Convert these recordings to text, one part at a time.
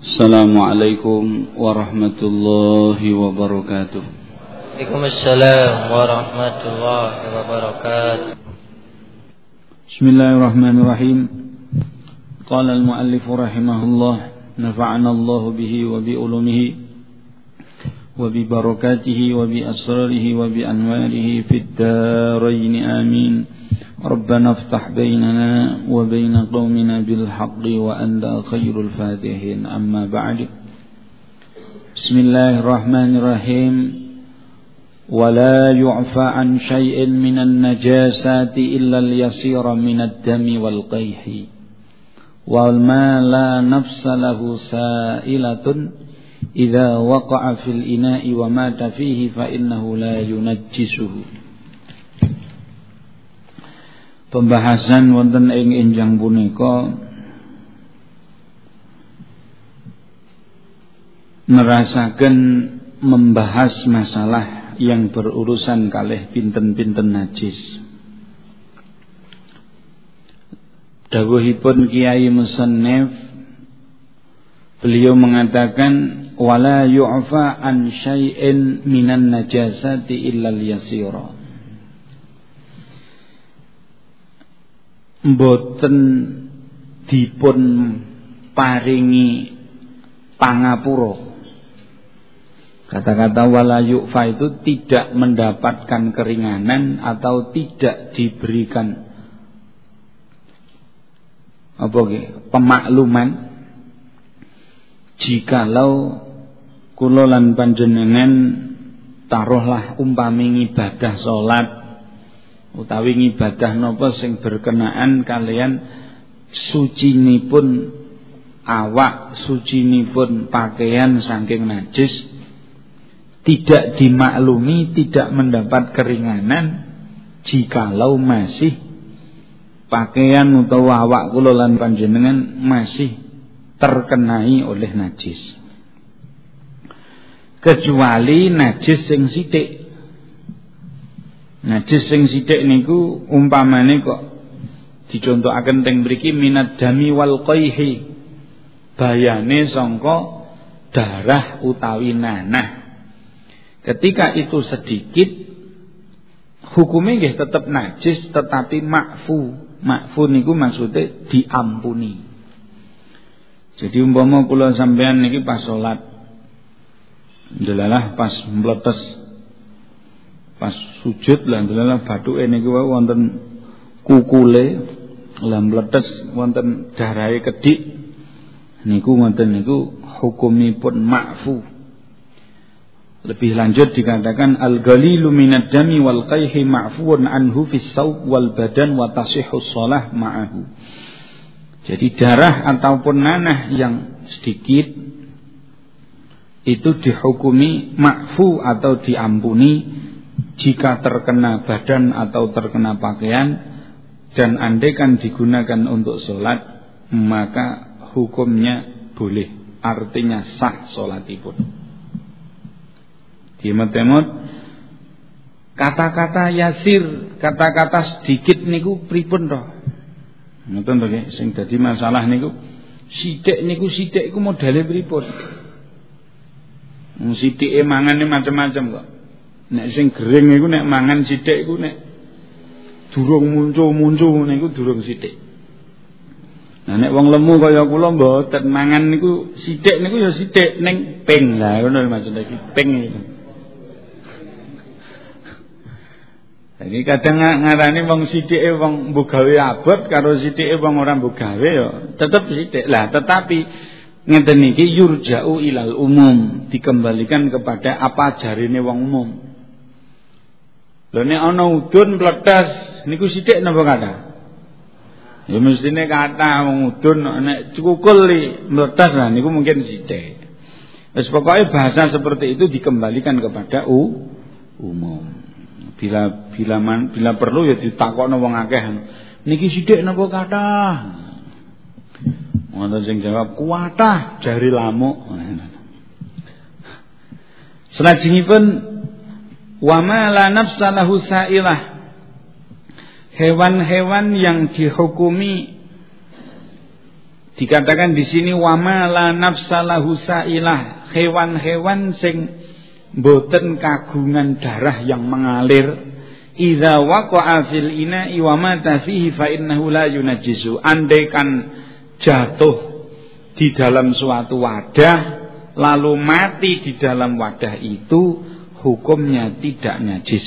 السلام عليكم ورحمة الله وبركاته. عليكم السلام ورحمة الله وبركاته. بسم الله الرحمن الرحيم. قال المؤلف رحمه الله نفعنا الله به وبألومه وببركاته وبأسراره وبأنواره في الدارين آمين. ربنا افتح بيننا وبين قومنا بالحق وأنت خير الفاتحين. أما بعد بسم الله الرحمن الرحيم. ولا يعفى عن شيء من النجاسات إلا اليسير من الدم والقيح. وما لا نفس له سائلة. إذا وقع في الإناء ومات فيه فإنه لا ينجسه. Pembahasan wonten ing enjang punika nerasaken membahas masalah yang berurusan kalih pinten-pinten najis. Dawuhipun Kiai Musannif beliau mengatakan wala yu'fa an syai'in minan najasati illal yasira. Mboten dipun paringi pangapura. Kata-kata wala yu'fa itu tidak mendapatkan keringanan atau tidak diberikan apa ke, pemakluman jikalau kula lan panjenengan taruhlah umpami ibadah salat utawi ngibadah napa sing berkenaan kalian pun awak pun pakaian saking najis tidak dimaklumi tidak mendapat keringanan jikalau masih pakaian utawa awak kula lan panjenengan masih terkenai oleh najis. Kecuali najis sing sithik Najis sing sithik niku umpamane kok dicontohaken teng mriki minat dami wal qaihi. Bayane sangka darah utawi nanah. Ketika itu sedikit hukumnya nggih tetap najis tetapi makfu. Makfu niku maksudnya diampuni. Jadi umpama kula sampean niki pas salat Delalah pas meletes pas sujud lan delala bathuke niku wonten kukule lan mletes wonten darahe kedik niku wonten niku hukumipun ma'fu lebih lanjut dikatakan al-ghalilu minad dami wal qayhi ma'fuun anhu fis saub wal badan wa tasihhu shalah ma'ahu. Jadi darah ataupun nanah yang sedikit itu dihukumi ma'fu atau diampuni jika terkena badan atau terkena pakaian dan andaikan digunakan untuk sholat maka hukumnya boleh. Artinya sah sholatipun. Dimut-imut kata-kata yasir kata-kata sedikit niku pripun toh? Ngoten to sing dadi masalah niku sithik niku sithik iku modele pripun? Sithike mangane macam-macam kok Nek sing gering iku nek mangan sithik iku nek durung muncul-muncul niku durung sithik. Nah nek wong lemu kaya kula mboten mangan niku sithik niku ya sithik ning ping. Lah ngono maksudnya iki ping itu. Jadi kadang ngarani wong sithike wong mbok gawe abot karo sithike wong ora mbok gawe ya tetep sithik. Lah tetapi ngeten iki yurja'u ilal umum, dikembalikan kepada apa jarine wong umum. Lho nek ana udun pletes niku sithik napa kata? Ya mestine kata wong udun nek cukul meletas lah niku mungkin sithik. Wis pokoke bahasa seperti itu dikembalikan kepada u, umum. Bila bila man, bila perlu ya ditakokno wong akeh. Niki sithik napa kata? Wonten sing jawab kuatah jari lamuk. Selajengipun Wa ma la nafsa lahu sa'ilah. Hewan-hewan yang dihukumi Dikatakan di sini wama la nafsalahu sailah, hewan-hewan sing boten kagungan darah yang mengalir. Idza waqa'a fil ina'i wa mata fihi fa innahu la yunajjisu. Andai kan jatuh di dalam suatu wadah lalu mati di dalam wadah itu hukumnya tidak najis.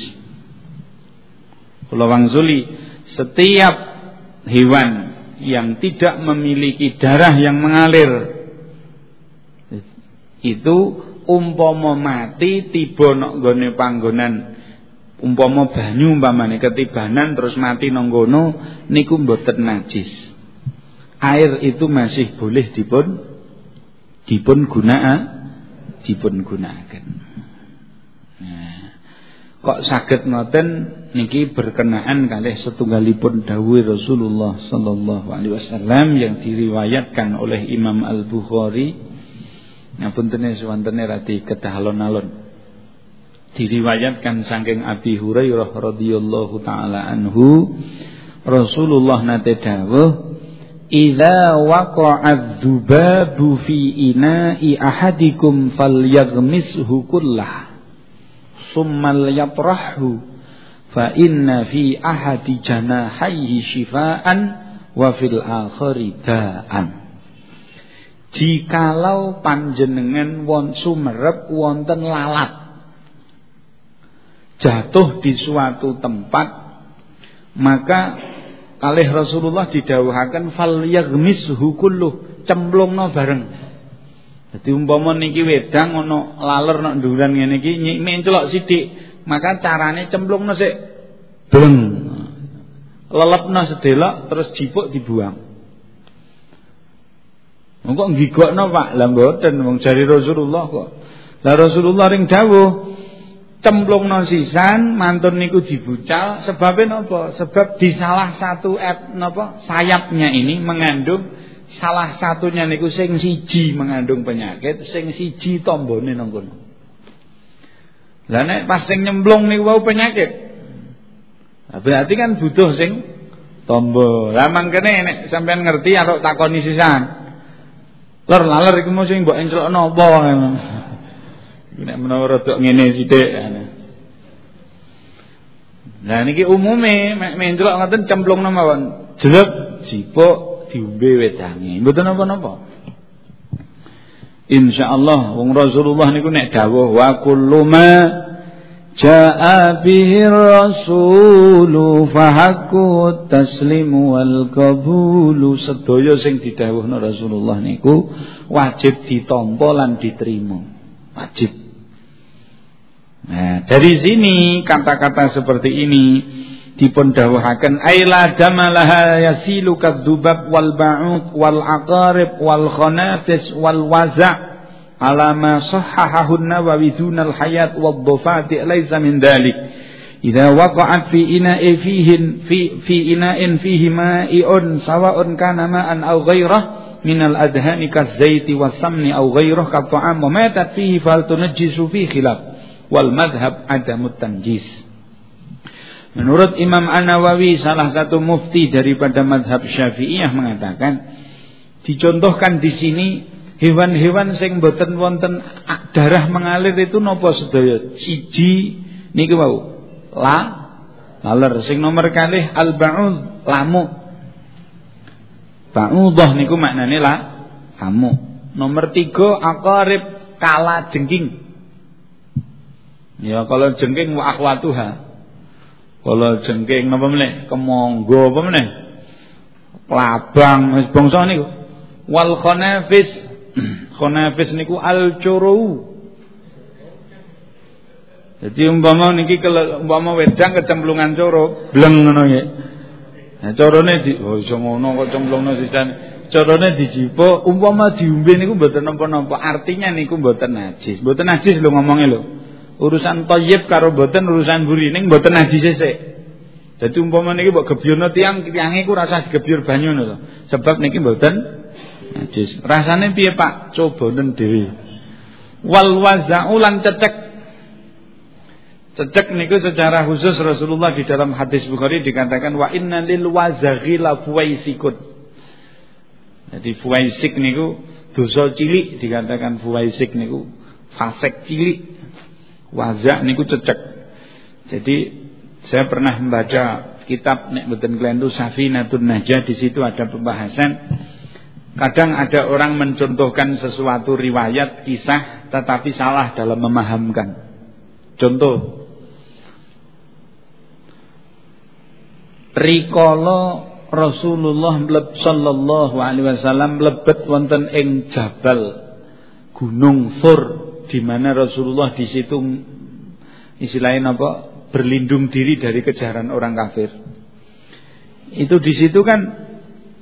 Zuli, setiap hewan yang tidak memiliki darah yang mengalir itu umpama mati tiba nok gone panggonan. Umpama banyu umpamane ketibanan terus mati nang gono niku mboten najis. Air itu masih boleh dipun dipun gunaa dipun gunakan kok saged ngoten? Niki berkenaan kalih setunggalipun dawuh Rasulullah sallallahu alaihi wasallam yang diriwayatkan oleh Imam Al-Bukhari. Ngapuntene suwantene radi kedah alon-alon diriwayatkan saking Abi Hurairah radhiyallahu taala anhu Rasulullah nate dawuh Idza waqa'a dzubabu fi ina'i ahadikum falyaghmishu kullah summa yatrahu fa inna fi ahadi janahaihi shifaan wa fil akhari da'an. Jikalau panjenengan won sumerep wonten lalat jatuh di suatu tempat maka kalih Rasulullah didhawuhaken fal yaghmishu kulluh cemplungno bareng dadi umpama niki wedang ana laler nek nduran ngene iki nyik celok sithik maka carane cemplungno sik bleng. Lelepno sedelok terus jipuk dibuang. Kok nggigokno Pak? Lah mboten wong jari Rasulullah kok. Lah Rasulullah ring dawuh cemplungno sisan mantun niku dibucal sebabnya napa? Sebab di salah satu et napa sayapnya ini mengandung salah satunya niku sing siji mengandung penyakit, sing siji tombone nang kono. Lah nek pas sing nyemplung niku wau penyakit. Berarti kan butuh sing tombo. Lah mangkene nek sampean ngerti arep takoni sisan. Lor laler iku mau sing mbok encelokno apa. Nek menawa rada ngene sithik. Nah niki umume mek mencelok ngoten cemplungno mawon. Jelek jipuk diombe wedange. Mboten napa-napa. Insyaallah wong Rasulullah niku nek dawuh wa kullu ma jaa bihi rasulu fahaqu taslimu wal qabulu sedaya sing didhawuhna Rasulullah niku wajib ditampa lan diterima wajib Nah, dari sini kata-kata seperti ini dipun dawuhaken aila damalaha yasilu kadzubab wal ba'ud wal aqarib wal khanafis wal waza' ala ma sahahahu an-nawawi dunal hayat wad dhufati laysa min dhalik. Idza waqa'at fi ina'i fihi fi fi ina'in fihi ma'i'un sawa'un kana ma'an aw ghairah min al-adhani kaz-zaiti was-samni aw ghairah ka ta'am wa matat fihi fal tunajjisu fi khilaf wal madhhab adamut tanjis Menurut Imam An-Nawawi salah satu mufti daripada madhab Syafi'iyah mengatakan dicontohkan di sini hewan-hewan sing boten wonten darah mengalir itu nopo sedaya? Siji niki wau. La laler. Sing nomor kalih al baud lamuk ba'udah niku maknane la lamuk nomor tiga aqarib kala jengking. Ya kalau jengking wa akhwatuha kalau jengking napa meneh? Kemonggo apa meneh? Klabang wis bangsa niku. Wal khanafis. khanafis niku al curu. Jadi umpama niki umpama wedang kecemplungan coro, bleng ngono nggih. Nah corone di oh iso ngono kok cemplungno sisan. Corone dijipuk umpama diombe niku mboten napa-napa. Artinya niku mboten najis. Mboten najis lho ngomongnya lho. Urusan toyib karo boten urusan burining boten najis sik. Dadi umpama niki mbok gebyurna tiyang tiyange iku rasa digebyur banyu ngono Sebab niki mboten najis. Rasane piye Pak? Cobanen dhewe. Wal waza'u lan cecek. Cecek niku secara khusus Rasulullah di dalam hadis Bukhari dikatakan wa inna lil wazaghi la fuwaisikun. Jadi fuwaisik niku dosa cilik dikatakan fuwaisik niku fasek cilik. Wazak niku cecek. Jadi saya pernah membaca kitab nek mboten klentu Safinatun Najah di situ ada pembahasan kadang ada orang mencontohkan sesuatu riwayat kisah tetapi salah dalam memahamkan. Contoh Rikala Rasulullah sallallahu alaihi wasallam mlebet wonten ing jabal Gunung Thur di mana Rasulullah di situ istilahnya apa berlindung diri dari kejaran orang kafir. Itu di situ kan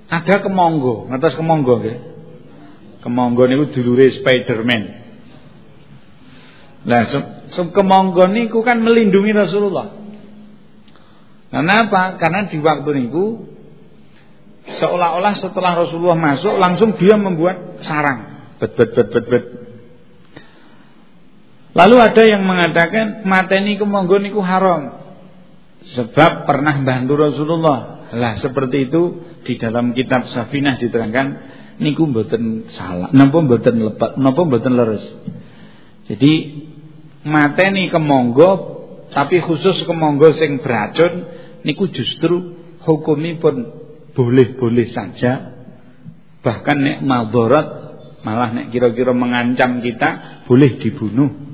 ada kemonggo, ngatas kemonggo nggih. Kemonggo niku dulure Spiderman. Lah kemonggo niku kan melindungi Rasulullah. Kenapa? Karena di waktu niku seolah-olah setelah Rasulullah masuk langsung dia membuat sarang. Bet bet bet bet bet. Lalu ada yang mengatakan mateni kemonggo niku haram. Sebab pernah bantu Rasulullah. Lah seperti itu di dalam kitab Safinah diterangkan niku mboten salah. Napa mboten lepat, napa mboten leres. Jadi mateni kemonggo tapi khusus kemonggo sing beracun niku justru hukumipun boleh-boleh saja. Bahkan nek madharat malah nek kira-kira mengancam kita boleh dibunuh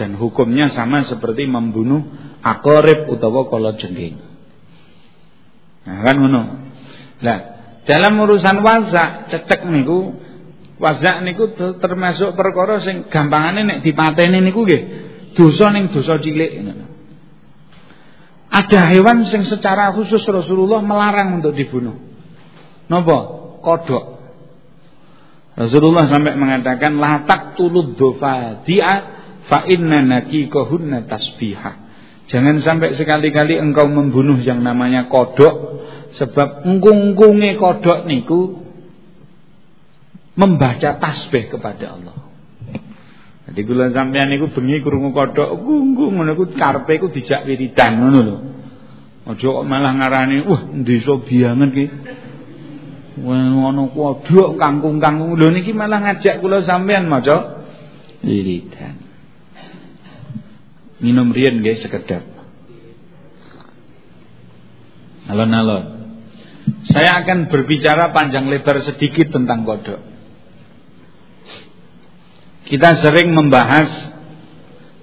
dan hukumnya sama seperti membunuh akorib utawa kala jengking. Nah kan ngono. Lah, dalam urusan wazak cecek niku wazak niku termasuk perkara sing gampangane nek dipateni niku nggih dosa ning dosa cilik Ada hewan yang secara khusus Rasulullah melarang untuk dibunuh. Napa? Kodok. Rasulullah sampai mengatakan la taqtulud dhafadi'a fa inna naqiqahunna tasbihah. Jangan sampai sekali-kali engkau membunuh yang namanya kodok sebab engkung-engkunge kodok niku membaca tasbih kepada Allah. Jadi kula sampean niku bengi krungu kodok gunggung ngono iku karepe iku dijak wiridan ngono lho. Aja malah ngarani wah desa biangen ki. Wah ngono kodok kangkung-kangkung lho niki malah ngajak kula sampean maca wiridan. Minum rian guys sekedap. Alon-alon. Saya akan berbicara panjang lebar sedikit tentang kodok. Kita sering membahas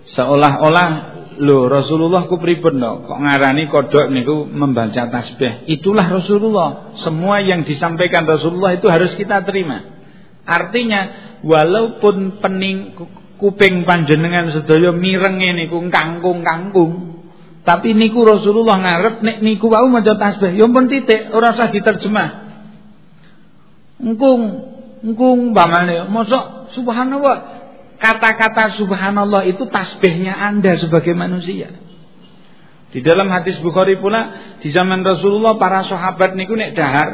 seolah-olah lo Rasulullah ku kok ngarani kodok niku membaca tasbih. Itulah Rasulullah. Semua yang disampaikan Rasulullah itu harus kita terima. Artinya walaupun pening kuping panjenengan sedaya mirenge niku kangkung-kangkung. Tapi niku Rasulullah ngarep nek niku wau maca tasbih, ya pun titik, ora usah diterjemah. Engkung, engkung bamane, mosok subhanallah. Kata-kata subhanallah itu tasbihnya Anda sebagai manusia. Di dalam hadis Bukhari pula di zaman Rasulullah para sahabat niku nek dahar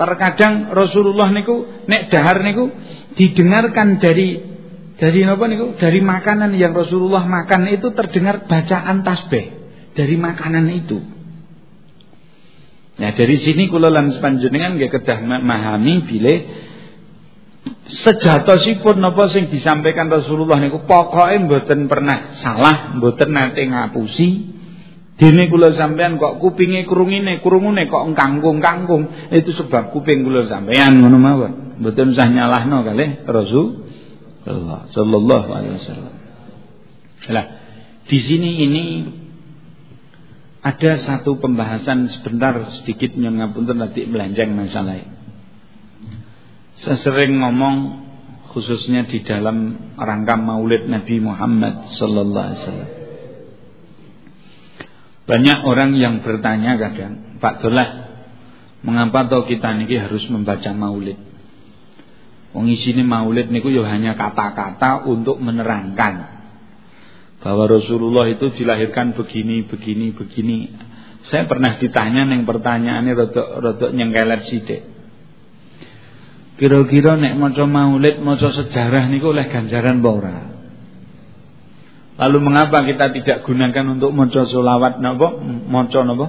terkadang Rasulullah niku nek dahar niku didengarkan dari dari apa niku? Dari makanan yang Rasulullah makan itu terdengar bacaan tasbih dari makanan itu. Nah dari sini kula lan panjenengan nggih kedah memahami bilih sejatosipun napa sing disampaikan Rasulullah niku pokoke mboten pernah salah, mboten nate ngapusi. Dene kula sampean kok kupinge krungine, krungune kok kangkung-kangkung, itu sebab kuping kula sampean ngono mawon. Mboten usah nyalahno kalih Rasul Allah sallallahu alaihi wasallam. Nah, di sini ini ada satu pembahasan sebentar sedikit yang ngapunten nanti melanjang masalah. Saya sering ngomong khususnya di dalam rangka Maulid Nabi Muhammad sallallahu alaihi wasallam. Banyak orang yang bertanya kadang, Pak Dolah, mengapa toh kita niki harus membaca Maulid? Wong isine maulid niku ya hanya kata-kata untuk menerangkan bahwa Rasulullah itu dilahirkan begini, begini, begini. Saya pernah ditanya neng pertanyaannya rodok-rodok nyengkelet sithik. Kira-kira nek maca maulid, maca sejarah niku oleh ganjaran apa Lalu mengapa kita tidak gunakan untuk maca selawat napa? Maca napa?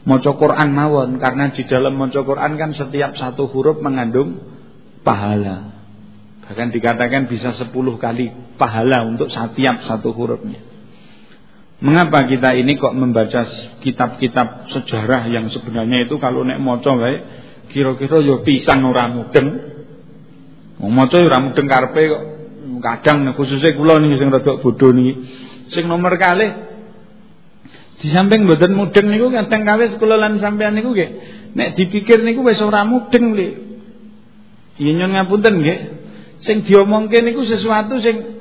maca Quran mawon karena di dalam maca Quran kan setiap satu huruf mengandung pahala. Bahkan dikatakan bisa 10 kali pahala untuk setiap satu hurufnya. Mengapa kita ini kok membaca kitab-kitab sejarah yang sebenarnya itu kalau nek maca wae kira-kira yo ya pisang ora mudeng. Wong maca ya ora mudeng karepe kok kadang khususnya kula niki sing rada bodho niki. Sing nomor kalih di samping mboten mudeng niku kadang kawis kula lan sampean niku nggih nek dipikir niku wis ora mudeng lho. Ya nyon ngapunten nggih. Sing diomongke niku sesuatu sing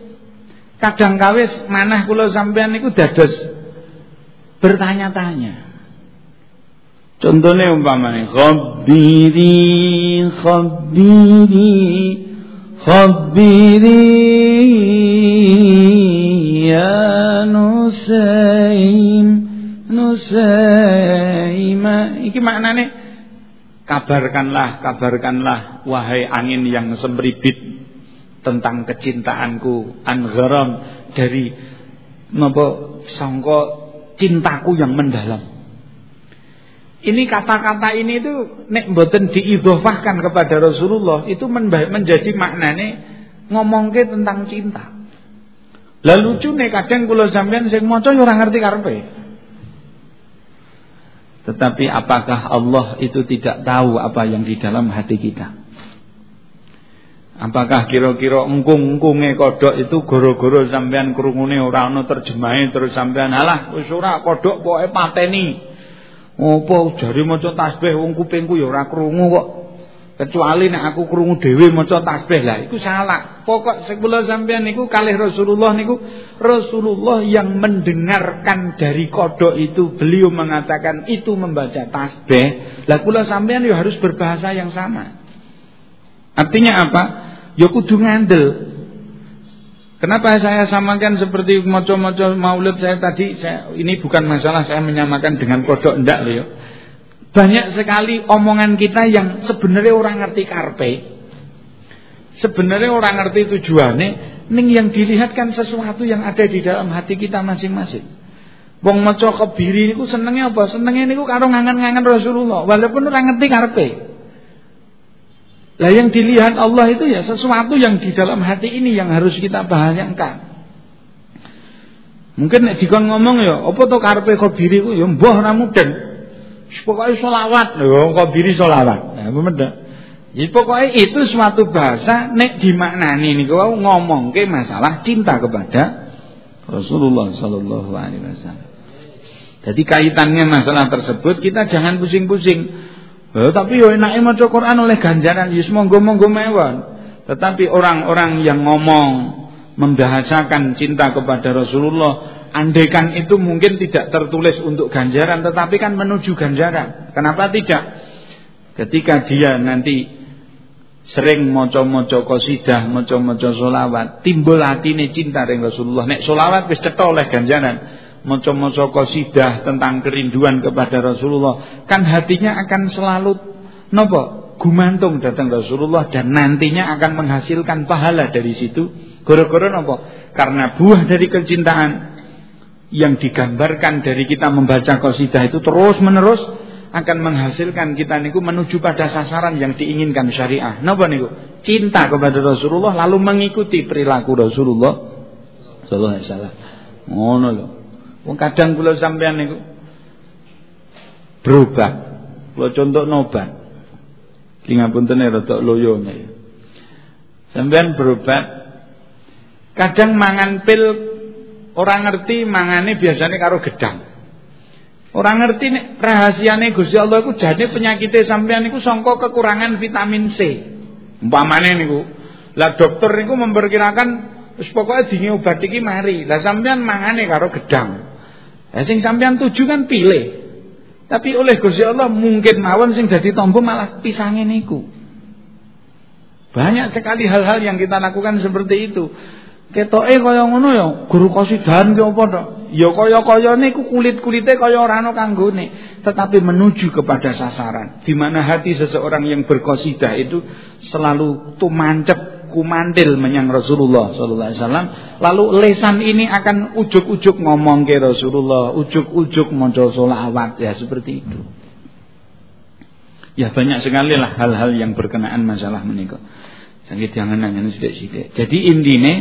kadang kawis manah kula sampean niku dados bertanya-tanya. Contohnya umpamanya khabiri khabiri khabiri ya nusaim nusaima iki maknane kabarkanlah kabarkanlah wahai angin yang semribit tentang kecintaanku angharam dari napa sangka cintaku yang mendalam. Ini kata-kata ini itu nek mboten diidhofahkan kepada Rasulullah itu menjadi maknane ngomongke tentang cinta. Lalu lucu nek kadang kula sampean sing maca ora ngerti karepe. Tetapi apakah Allah itu tidak tahu apa yang di dalam hati kita? Apakah kira-kira engkung-engkunge kodok itu goro-goro sampean krungune ora ana terjemahe terus sampean alah wis ora kodok pokoke pateni. Apa jare maca tasbih wong kupingku ya ora krungu kok. Kecuali nek aku krungu dhewe maca tasbih lah iku salah. Pokok sekula sampean niku kalih Rasulullah niku Rasulullah yang mendengarkan dari kodok itu beliau mengatakan itu membaca tasbih. Lah kula sampean ya harus berbahasa yang sama. Artinya apa? ya kudu ngandel. Kenapa saya samakan seperti moco-moco maulid saya tadi? Saya, ini bukan masalah saya menyamakan dengan kodok ndak loh ya. Banyak sekali omongan kita yang sebenarnya orang ngerti karpe. Sebenarnya orang ngerti tujuannya, ning yang dilihatkan sesuatu yang ada di dalam hati kita masing-masing. Wong maca kebiri niku senengnya apa? Senengnya niku karo ngangen-ngangen Rasulullah, walaupun orang ngerti karpe. Lah yang dilihat Allah itu ya sesuatu yang di dalam hati ini yang harus kita bahagiakan. Mungkin nek dikon ngomong ya, apa to karepe khabiri ku ya mbah ora mudeng. Pokoke selawat lho, khabiri selawat. Nah, bener. Ya pokoknya itu suatu bahasa nek dimaknani niku wau ngomongke masalah cinta kepada Rasulullah sallallahu alaihi wasallam. Jadi kaitannya masalah tersebut kita jangan pusing-pusing. Eh, tapi yo enake maca Quran oleh ganjaran yus monggo-monggo mewon. Tetapi orang-orang yang ngomong membahasakan cinta kepada Rasulullah Andaikan itu mungkin tidak tertulis untuk ganjaran Tetapi kan menuju ganjaran Kenapa tidak? Ketika dia nanti sering moco-moco kosidah, moco-moco solawat, timbul hati ini cinta dengan Rasulullah. Nek solawat wis cetha oleh ganjaran maca-maca qasidah tentang kerinduan kepada Rasulullah, kan hatinya akan selalu nopo gumantung datang Rasulullah dan nantinya akan menghasilkan pahala dari situ. Gara-gara nopo? Karena buah dari kecintaan yang digambarkan dari kita membaca qasidah itu terus menerus akan menghasilkan kita niku menuju pada sasaran yang diinginkan syariah. Napa niku? Cinta kepada Rasulullah lalu mengikuti perilaku Rasulullah sallallahu alaihi wasallam. Ngono lho. Wong kadang kula sampean niku berubah. Kula contoh nobat. Ki ngapunten rada loyo ya. Sampean berobat kadang mangan pil orang ngerti mangane biasanya karo gedang. Orang ngerti nih rahasiane Gusti Allah iku jane penyakitnya sampean niku sangka kekurangan vitamin C. Umpamane niku. Lah dokter niku memperkirakan wis pokoke dingi obat iki mari. Lah sampean mangane karo gedang. Lah sing sampean tuju kan pilih. Tapi oleh Gusti Allah mungkin mawon sing dadi tombo malah pisange niku. Banyak sekali hal-hal yang kita lakukan seperti itu. Ketoke kaya ngono ya, guru kosidahan ki apa to? Ya kaya-kaya niku kulit-kulite kaya ora ana kanggone, tetapi menuju kepada sasaran. Di mana hati seseorang yang berkosidah itu selalu tumancep kumantil menyang Rasulullah sallallahu alaihi wasallam lalu lesan ini akan ujuk-ujuk ngomong ke Rasulullah ujuk-ujuk maca sholawat ya seperti itu ya banyak sekali lah hal-hal yang berkenaan masalah menikah Sakit jangan nanya sidik-sidik. Jadi intinya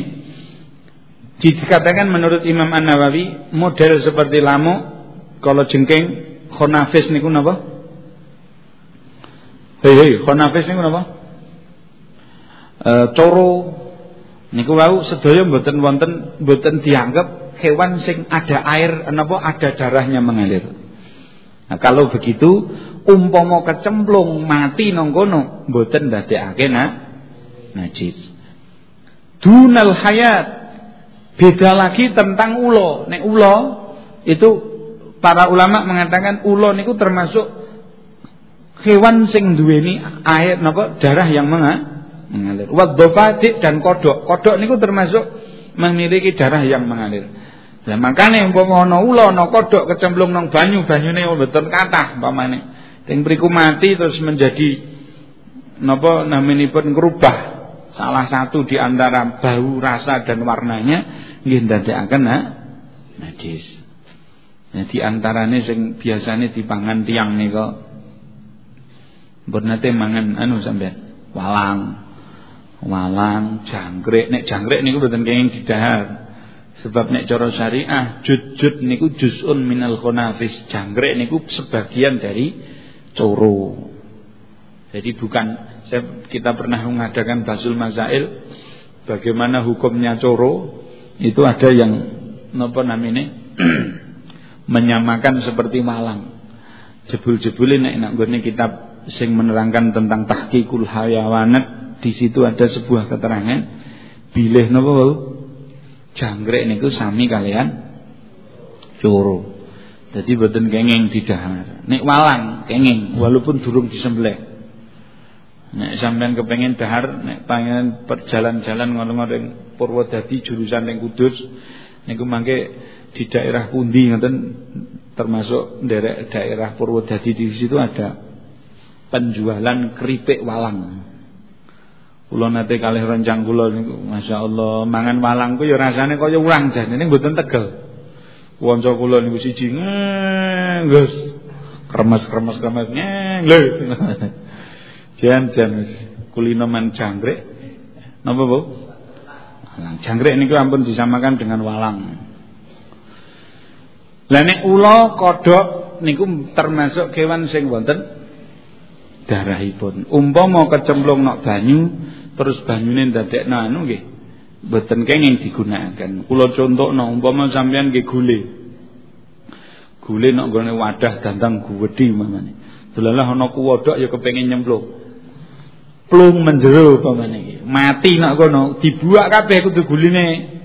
dikatakan menurut Imam An Nawawi model seperti lamu kalau jengking khonafis niku napa? Hei hei khonafis niku napa? E, coro niku wau sedaya mboten wonten mboten dianggap hewan sing ada air napa ada darahnya mengalir. Nah, kalau begitu umpama kecemplung mati nang kono mboten ndadekake najis. Dunal hayat beda lagi tentang ulo. Nek ulo itu para ulama mengatakan ulo niku termasuk hewan sing duweni air napa darah yang mengalir. Wadhafadik dan kodok. Kodok niku termasuk memiliki darah yang mengalir. Lah makane umpama ana ula ana kodok kecemplung nang banyu, banyune mboten kathah umpamane. Teng mriku mati terus menjadi napa naminipun ngrubah salah satu di antara bau, rasa dan warnanya nggih ndadekaken nah, najis. Nah, di antarane sing biasane dipangan tiang nika mbon nate mangan anu sampean walang. Walang, jangkrik, nek jangkrik niku mboten kenging didahar. Sebab nek cara syariah jujud niku juz'un minal khonafis. Jangkrik niku sebagian dari coro. Jadi bukan saya, kita pernah mengadakan basul masail bagaimana hukumnya coro itu ada yang apa namanya menyamakan seperti malang. Jebul-jebulin nek nak gone kitab sing menerangkan tentang tahqiqul hayawanat di situ ada sebuah keterangan bilih napa wau jangkrik niku sami kalian coro. Jadi boten kenging didahar. Nek walang kenging walaupun durung disembelih. Nek sampean kepengen dahar, nek pengen perjalan-jalan ngono-ngono Purwodadi jurusan ning Kudus, niku mangke di daerah pundi ngoten termasuk derek daerah Purwodadi di situ ada penjualan keripik walang. Kula nate kalih rencang kula niku masyaallah mangan walang ku ya rasane kaya urang jan ini mboten tegel. Wonco kula niku siji ngus kremes-kremes kremes lho. Jan-jan kulino man jangkrik. Napa, Bu? Walang. Jangkrik niku ampun disamakan dengan walang. Lah nek ula kodhok niku termasuk kewan sing wonten darahipun. Umpama kecemplung nok banyu terus banyune ndadekno anu nggih mboten kenging digunakan. Kula contohno umpama sampeyan nggih gule. Gule nok gone wadah dandang guwedhi mamane. Delalah ana kuwodok ya kepengin nyemplung plung menjero pamane. Mati nak kono, dibuak kabeh kudu guline.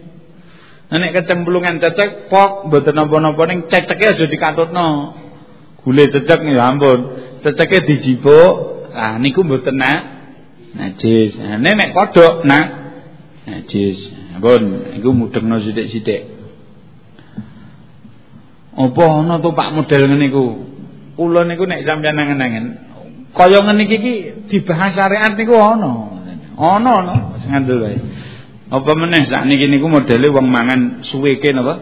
Nek kecemplungan cecek pok mboten napa-napa ning ceceke aja dikatutno. Gule cecek ya ampun. Ceceke dijipuk, ah niku mboten nak najis. Nah, nek kodhok nak najis. Ampun, iku mudengno sithik-sithik. Apa ana to Pak model ngene iku? Kula niku nek sampeyan nangen-nangen Kaya ngene iki dibahas syariat niku ana. Ana ana sing ngandel wae. Apa meneh sakniki niku modele wong mangan suweke napa?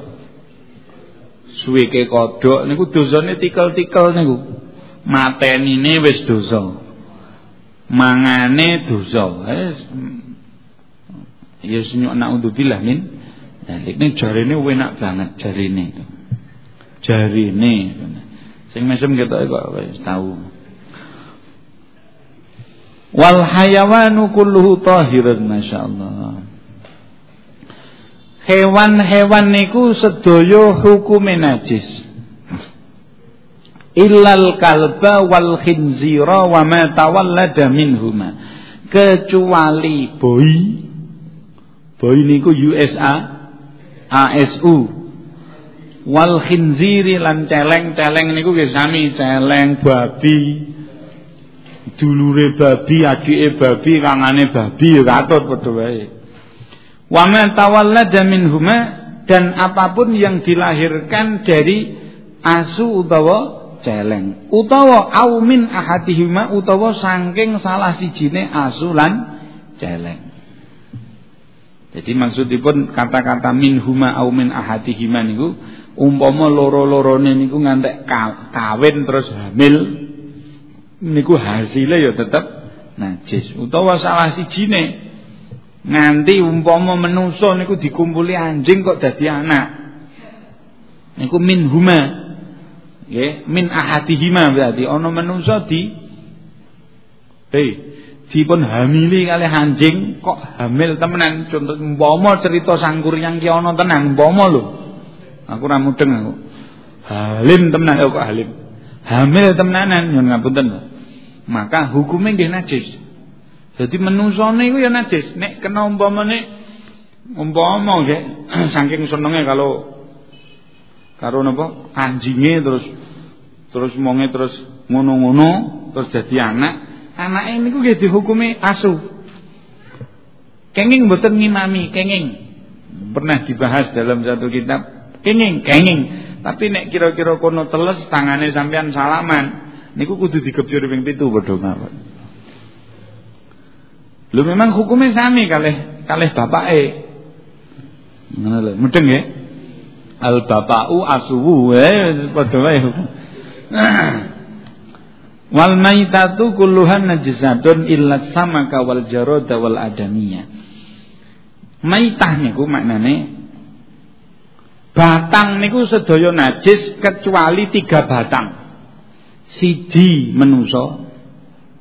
Suweke kodhok niku dosane tikel-tikel niku. Matenine wis dosa. Mangane dosa. Wis Ya senyuk naudzubillah min. Dalik ini jarine enak banget jarine. Jarine. Sing mesem ketok kok wis tau. Wal hayawanu kulluhu tahirun masyaallah. Hewan-hewan niku sedaya hukume najis. Illal kalba wal khinzira wa ma tawallada minhuma. Kecuali boi. Boi niku USA ASU. Wal khinziri lan celeng-celeng niku nggih sami celeng babi dulure babi, adike babi, kangane babi ya katut padha wae. Wa man tawallada minhuma dan apa pun yang dilahirkan dari asu utawa celeng utawa au ahadihima utawa saking salah sijine asu lan celeng. Jadi maksudipun kata-kata min huma au min ahadihima niku umpama loro-lorone niku ngantek kawin terus hamil niku hasilnya ya tetep najis. Utawa salah sijine nganti umpama menusa niku dikumpuli anjing kok dadi anak. Niku min huma nggih min ahadihima berarti. Ana menusa di hei dipun hamili kali anjing kok hamil temenan. Contoh umpama cerita sangkuryang ki ana tenan umpama lho. Aku ora mudeng aku. Halim temenan kok halim. Hamil temenanan nyun ngapunten maka hukumnya nggih najis jadi menusane iku ya najis nek kena umpamane umpama nggih saking senenge kalau karo napa anjinge terus terus monge terus ngono-ngono terus jadi anak ini niku nggih dihukumi asu. Kenging mboten ngimami, kenging. Pernah dibahas dalam satu kitab. Kenging, kenging. Tapi nek kira-kira kono teles tangane sampean salaman, niku kudu digebjur ping 7 padha mawon. Lu memang hukumnya sami kalih kalih bapake. Ngono lho, mudeng nggih. Al bapau asuwu eh padha wae. Wal maitatu kulluhan najisatun illa samaka wal jarada wal adamiyah. Maitah niku maknane batang niku sedaya najis kecuali tiga batang. Siji menusa,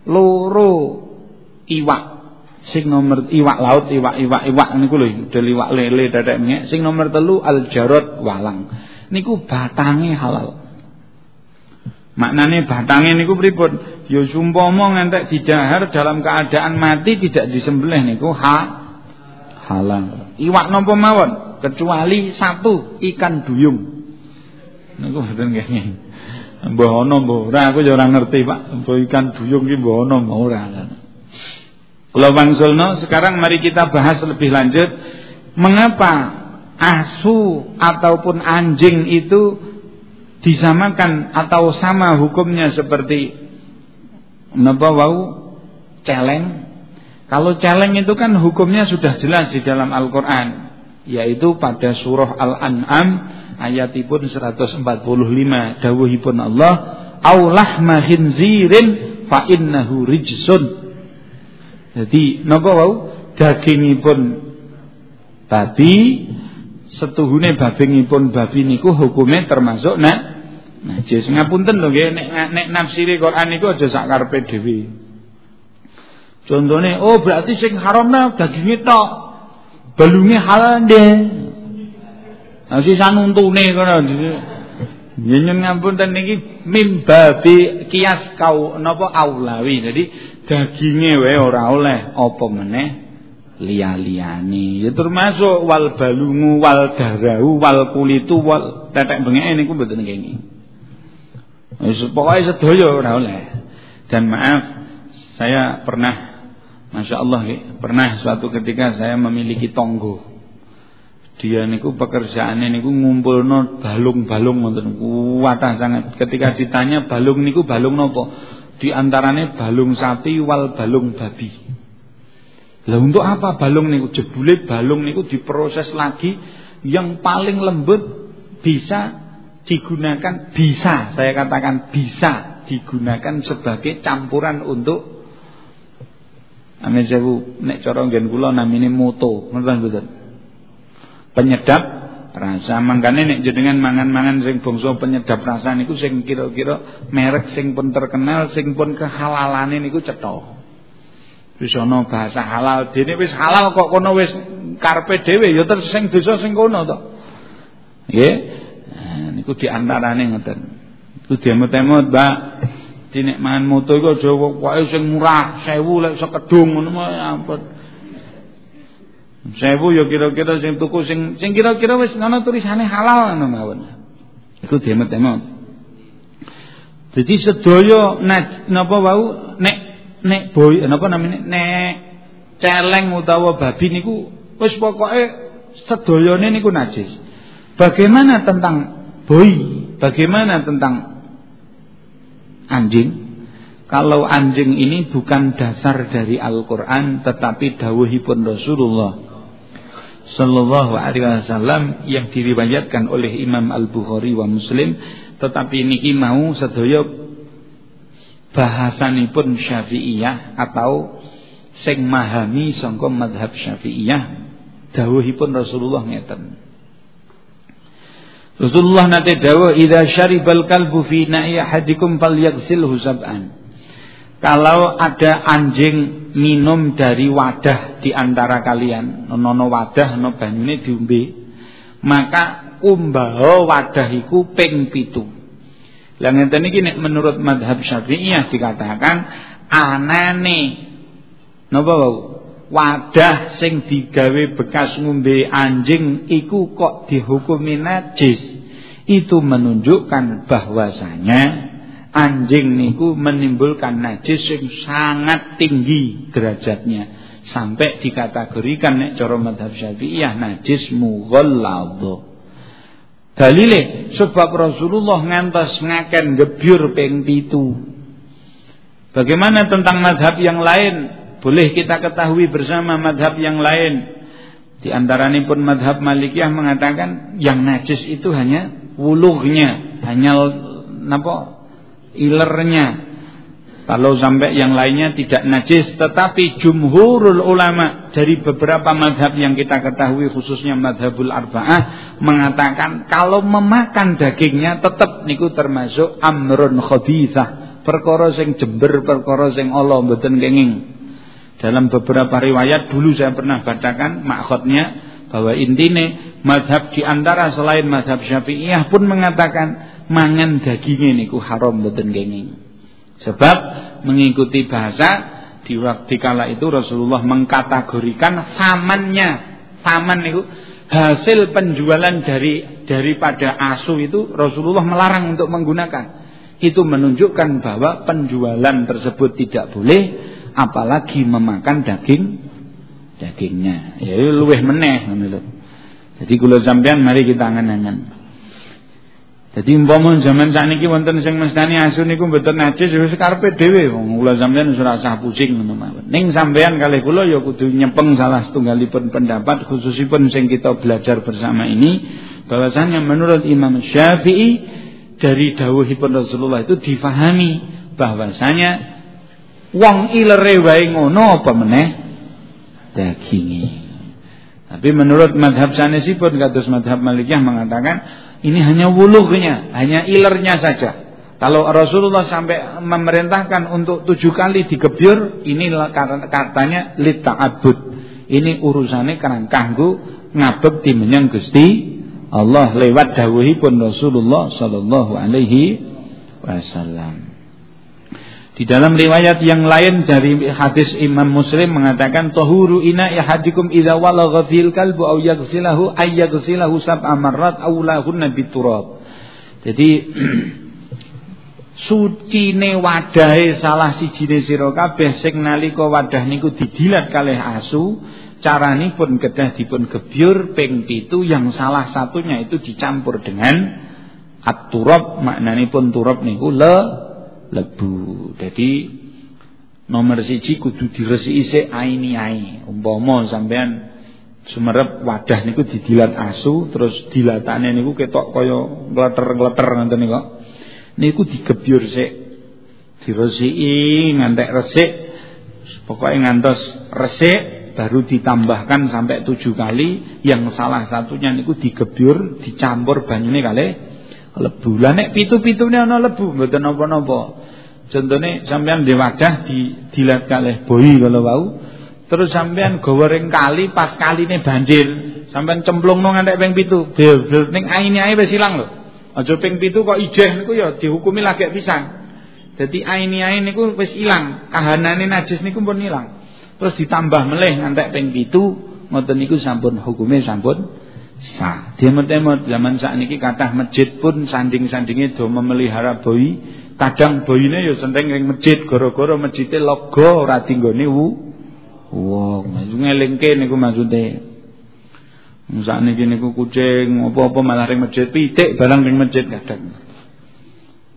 loro iwak. Sing nomor iwak laut, iwak iwak iwak niku lho, del iwak lele dadek Sing nomor telu al jarad walang. Niku batange halal. Maknane batange niku pripun? Ya sumpama ngantek didahar dalam keadaan mati tidak disembelih niku ha halal. Iwak napa mawon kecuali satu ikan duyung. Niku mboten nggih. Mbah ana mbah ora aku ya ora ngerti Pak. Mbah ikan duyung ki mbah ana mbah ora. Kula wangsulno sekarang mari kita bahas lebih lanjut mengapa asu ataupun anjing itu disamakan atau sama hukumnya seperti napa wau celeng kalau celeng itu kan hukumnya sudah jelas di dalam Al-Qur'an yaitu pada surah Al-An'am ayatipun 145 dawuhipun Allah aulah mahinzirin fa innahu rijsun jadi napa wau dagingipun babi setuhune babingipun babi niku hukume termasuk nak najis. Ngapunten lho nggih nek nek nafsiri Quran niku aja sak karepe dhewe. Contone oh berarti sing haramna daginge tok. Balunge halal nggih. Nah sisa nuntune ngono. Nyen ngapunten niki mimbabi kias kau napa aulawi. Jadi daginge wae ora oleh apa meneh liya-liyane ya termasuk wal balungu wal darahu wal kulitu wal tetek bengeke niku mboten kenging wis pokoke sedaya ora oleh dan maaf saya pernah Masya Allah pernah suatu ketika saya memiliki tonggo. Dia niku pekerjaannya niku ngumpulno balung-balung wonten sangat. Ketika ditanya balung niku balung nopo di antarane balung sapi wal balung babi. Lah untuk apa balung niku? Jebule balung niku diproses lagi yang paling lembut bisa digunakan bisa saya katakan bisa digunakan sebagai campuran untuk Amin sewu nek cara nggen kula namine moto, ngoten mboten. Penyedap rasa mangkane nek jenengan mangan-mangan sing bangsa penyedap rasa niku sing kira-kira merek sing pun terkenal sing pun kehalalane niku cetha. Wis ana bahasa halal dene wis halal kok kono wis karepe dhewe ya terus sing dosa sing kono to. Nggih. Nah, niku diantarane ngoten. Iku demot-demot, Mbak. Dinek mangan moto iku aja wae sing murah, 1000 lek sekedung ngono ya ampun. Sewu ya kira-kira sing tuku sing sing kira-kira wis ana tulisane halal ngono mawon. Iku demot-demot. Jadi sedaya napa wau nek nek boy napa namine nek celeng utawa babi niku wis pokoke sedayane niku najis. Bagaimana tentang boy? Bagaimana tentang anjing? Kalau anjing ini bukan dasar dari Al-Qur'an tetapi dawuhipun Rasulullah sallallahu alaihi wasallam yang diriwayatkan oleh Imam Al-Bukhari wa Muslim tetapi niki mau sedaya bahasanipun Syafi'iyah atau sing mahami sangka madhab Syafi'iyah dawuhipun Rasulullah ngeten Rasulullah nate dawuh idza syaribal kalbu fi na'i ahadikum falyaghsilhu sab'an kalau ada anjing minum dari wadah di antara kalian, nono wadah no banyune diombe, maka kumbaha wadah iku ping 7. Lah ngeten iki nek menurut madhab Syafi'iyah dikatakan anane napa wau? Wadah sing digawe bekas ngombe anjing iku kok dihukumi najis. Itu menunjukkan bahwasanya anjing niku menimbulkan najis yang sangat tinggi derajatnya sampai dikategorikan nek cara madhab Syafi'iyah najis mughallad. Dalile sebab Rasulullah ngantos ngaken gebyur ping pitu. Bagaimana tentang madhab yang lain? Boleh kita ketahui bersama madhab yang lain. Di antaranya pun madhab Malikiyah mengatakan yang najis itu hanya wuluhnya, hanya napa ilernya. Kalau sampai yang lainnya tidak najis, tetapi jumhurul ulama dari beberapa madhab yang kita ketahui khususnya madhabul arba'ah mengatakan kalau memakan dagingnya tetap niku termasuk amrun khabithah, perkara sing jember, perkara sing mboten kenging. Dalam beberapa riwayat dulu saya pernah bacakan makhotnya bahwa intine madhab di antara selain madhab syafi'iyah pun mengatakan mangan dagingnya niku haram mboten kenging. Sebab mengikuti bahasa di waktu kala itu Rasulullah mengkategorikan samannya, saman niku hasil penjualan dari daripada asu itu Rasulullah melarang untuk menggunakan. Itu menunjukkan bahwa penjualan tersebut tidak boleh apalagi memakan daging dagingnya. Ya luweh meneh Jadi kula sampean mari kita angan-angan. Jadi umpama zaman sakniki wonten sing mestani asu niku mboten najis wis karepe dhewe wong kula sampeyan wis ora usah pusing ngono mawon. Ning sampeyan kalih kula ya kudu nyepeng salah setunggalipun pendapat khususipun sing kita belajar bersama ini bahwasanya menurut Imam Syafi'i dari dawuhipun Rasulullah itu difahami bahwasanya wong ilere wae ngono apa meneh daginge. Tapi menurut madhab sanesipun kados madhab Malikiyah mengatakan ini hanya wuluhnya, hanya ilernya saja. Kalau Rasulullah sampai memerintahkan untuk tujuh kali digebyur, ini katanya lita'abud. Ini urusannya karena kanggu ngabekti menyang Gusti Allah lewat pun Rasulullah sallallahu alaihi wasallam. Di dalam riwayat yang lain dari hadis Imam Muslim mengatakan tahuru ina yahadikum idza walagha fil kalbu aw yaghsilahu ay yaghsilahu sab'a marrat aw lahunna biturab. Jadi sucine wadahe salah sijine sira kabeh sing nalika wadah niku didilat kalih asu caranipun kedah dipun gebyur ping pitu yang salah satunya itu dicampur dengan at-turab maknanipun turab niku le lebu. Jadi nomor siji kudu diresiki sik aini ai. Umpama sampean sumerep wadah niku didilat asu terus dilatane niku ketok kaya ngleter-ngleter ngoten niku. Niku digebyur sik. Diresiki ngantek resik. Pokoknya ngantos resik baru ditambahkan sampai tujuh kali yang salah satunya niku digebyur dicampur banyune kali lebu. Lah nek pitu-pitune ana lebu mboten napa-napa. Contone sampean di wadah di dilat kalih boi kalau wau. Terus sampean gawa ring kali pas kaline banjir. Sampean cemplungno ngantek ping 7. Del ning aine ae wis ilang lho. Aja ping 7 kok ijeh niku ya dihukumi lagi pisan. Dadi aine ae niku wis ilang, kahanane najis niku pun ilang. Terus ditambah meleh ngantek ping 7, ngoten niku sampun hukume sampun sah. Demot-demot zaman sakniki kathah masjid pun sanding-sandinge do memelihara boi. Kadang boine ya senteng ring masjid gara-gara masjide lega ora tinggone wu. Wong, wow, ngelingke niku maksude. Sakniki niku kucing apa-apa malah ring masjid pitik barang ring masjid kadang.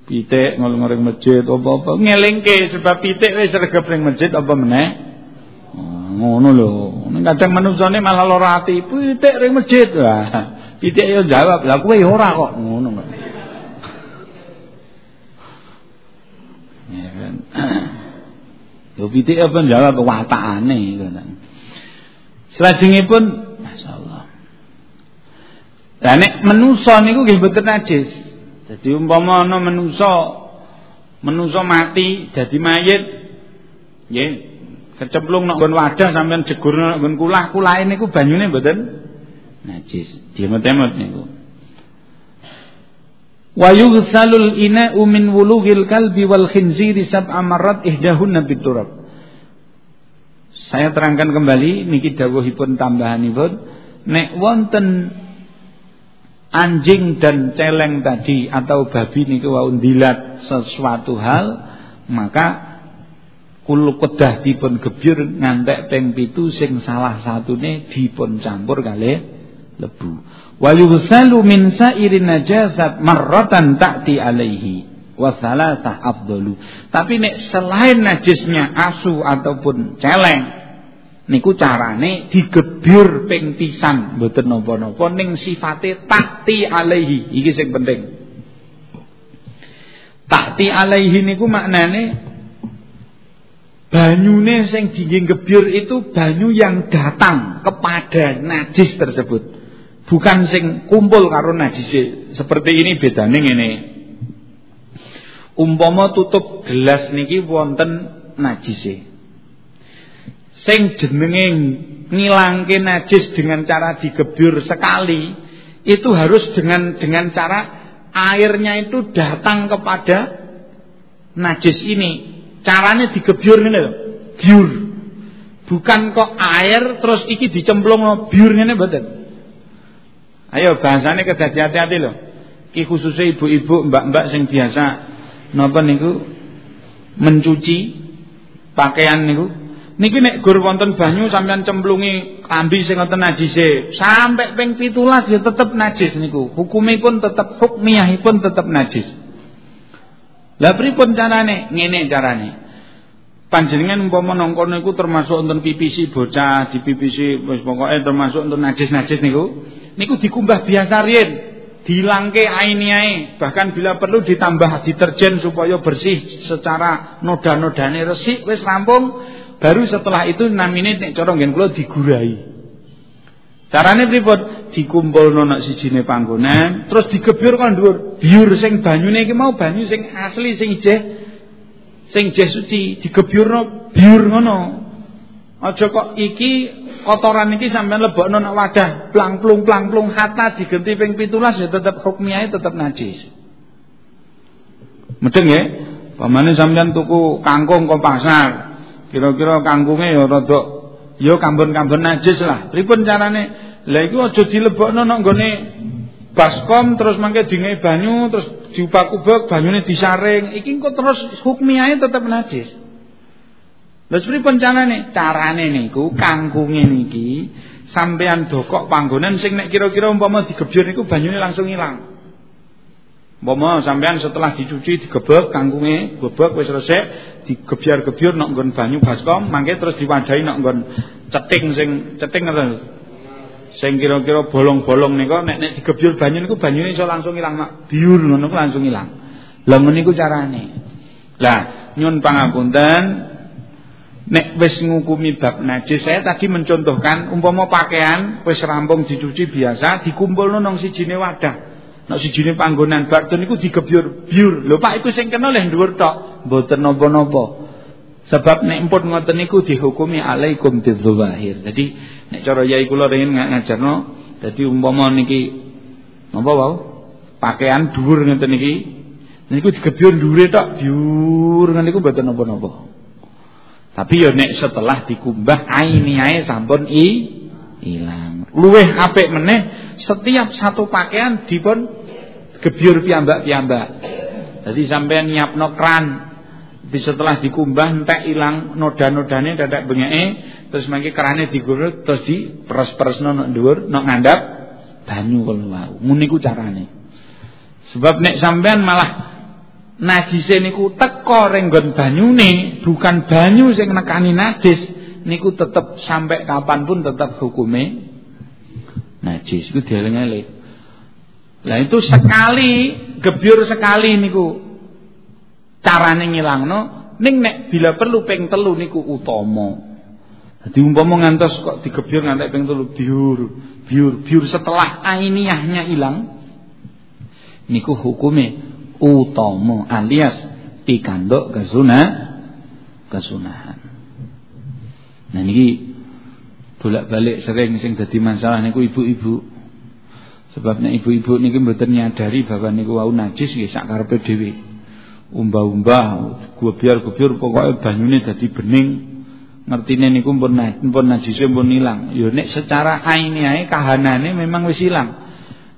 Pitik ngolong ring masjid apa-apa ngelingke sebab pitik wis regep ring masjid apa meneh. Ngono lho. Kadang manusane malah lara ati, pitik ring masjid. Wah, pitik yo jawab, "Lah kowe ora kok." Ngono kok. Ya kan. Yo pitik apa jawab watakane ngono. Selajengipun masyaallah. Lah nek manusa niku nggih mboten najis. Dadi umpama ana manusa manusa mati dadi mayit nggih kecemplung nek nggon wadah sampean jegur nek nggon kulah kulahe niku banyune mboten najis. Diemot-emot niku. Wa yughsalul ina'u min wulughil kalbi wal khinziri sab'a marrat ihdahunna biturab saya terangkan kembali niki dawuhipun tambahanipun. Nek wonten anjing dan celeng tadi atau babi niku wau ndilat sesuatu hal maka kul kedah dipun gebyur ngantek ping pitu sing salah satune dipun campur kali lebu. Wa yusalu min sairin najasat marratan ta'ti alaihi wa salasah afdalu. Tapi nek selain najisnya asu ataupun celeng niku carane digebyur ping pisan. Mboten napa-napa ning sifate takti alaihi. Iki sing penting. Takti alaihi niku maknane banyune sing gebyur itu banyu yang datang kepada najis tersebut. Bukan sing kumpul karo najis seperti ini bedane ngene. Umpama tutup gelas niki wonten najise. Sing jenenge ngilangke najis dengan cara digebyur sekali itu harus dengan dengan cara airnya itu datang kepada najis ini. Caranya digebyur ngene lho. Gyur. Bukan kok air terus iki dicemplung biur ngene mboten. Ayo bahasane kedadi hati-hati lho. Ki khususnya ibu-ibu, mbak-mbak sing biasa napa niku mencuci pakaian niku Niki nek gur wonten banyu sampean cemplungi klambi sing ngoten najise, sampai ping 17 ya tetep najis niku. Hukumipun tetep hukmiyahipun tetep najis. Lah pripun carane? Ngene carane. Panjenengan umpama nongkon niku termasuk wonten pipisi bocah, di pipisi wis pokoke termasuk wonten najis-najis niku. Niku dikumbah biasa riyen. Dilangke ainiae, bahkan bila perlu ditambah deterjen supaya bersih secara noda-nodane resik wis rampung Baru setelah itu namine nek cara ngen kula digurai. Carane pripun? Dikumpulno nek sijine panggonan, terus digebyur kon dhuwur. Biur sing banyune iki mau banyu sing asli sing ijeh sing ijeh suci digebyurno biur ngono. Aja kok iki kotoran iki sampean lebokno nek wadah plang-plung plang-plung hatta digenti ping 17 ya tetep hukumiahe tetep najis. Medeng ya? Pamane sampean tuku kangkung ke pasar, Kira-kira kangkunge ya rada ya kambun-kambun najis lah. Pripun carane? Lah iku aja dilebokno nang nggone baskom terus mangke dingai banyu terus diubak-ubak banyune disaring. Iki kok terus hukmiahe tetep najis. Lha pripun carane? Carane niku kangkunge niki sampean dokok panggonan sing nek kira-kira umpama digebyur niku banyune langsung ilang. Umpama sampean setelah dicuci digebek kangkunge, bebek wis resik, digebyar-gebyur nek nggon banyu baskom, mangke terus diwadahi nek nggon ceting sing ceting ngoten. Sing kira-kira bolong-bolong niku nek nek digebyur banyu niku banyune iso langsung ilang mak biur ngono langsung ilang. Lah niku carane. Lah nyun pangapunten nek wis ngukumi bab najis saya tadi mencontohkan umpama pakaian wis rampung dicuci biasa dikumpulno nang sijine wadah Nek sijine panggonan bakdo niku digebyur biur. Lho Pak iku sing kena leh dhuwur tok, mboten napa-napa. Sebab nek empun ngoten niku dihukumi alaikum bidzawahir. Jadi nek cara yai kula ringin ngajarno, dadi umpama niki napa wau? Pakaian dhuwur ngeten niki. Niku digebyur dhuwure tok, biur ngene niku mboten napa-napa. Tapi ya nek setelah dikumbah aini ae sampun i ilang. Luweh apik meneh setiap satu pakaian dipun gebyur piyambak-piyambak. Jadi sampean nyiapno kran di setelah dikumbah entek ilang noda-nodane dadak bengeke terus mangke kerane digurut terus diperes-peresno nek dhuwur nek ngandhap banyu kalau wau. Ngono iku carane. Sebab nek sampean malah najise niku teko renggon banyune bukan banyu sing nekani najis niku tetap sampai kapan pun tetap hukume najis iku dieling-eling. Lah itu sekali gebyur sekali niku carane ngilangno ning nek bila perlu ping telu niku utama. Dadi umpama ngantos kok digebyur ngantek ping telu biur, biur, biur setelah ainiyahnya hilang niku hukume utama alias pikanduk kesunah kesunahan. Nah niki bolak-balik sering sing dadi masalah niku ibu-ibu. Sebabnya ibu-ibu niki mboten nyadari bahwa niku wau najis nggih sak karepe dhewe. Umbah-umbah, gubyur-gubyur pokoke banyune dadi bening. Ngertine niku pun pun najise pun ilang. Ya nek secara ainiae kahanane memang wis ilang.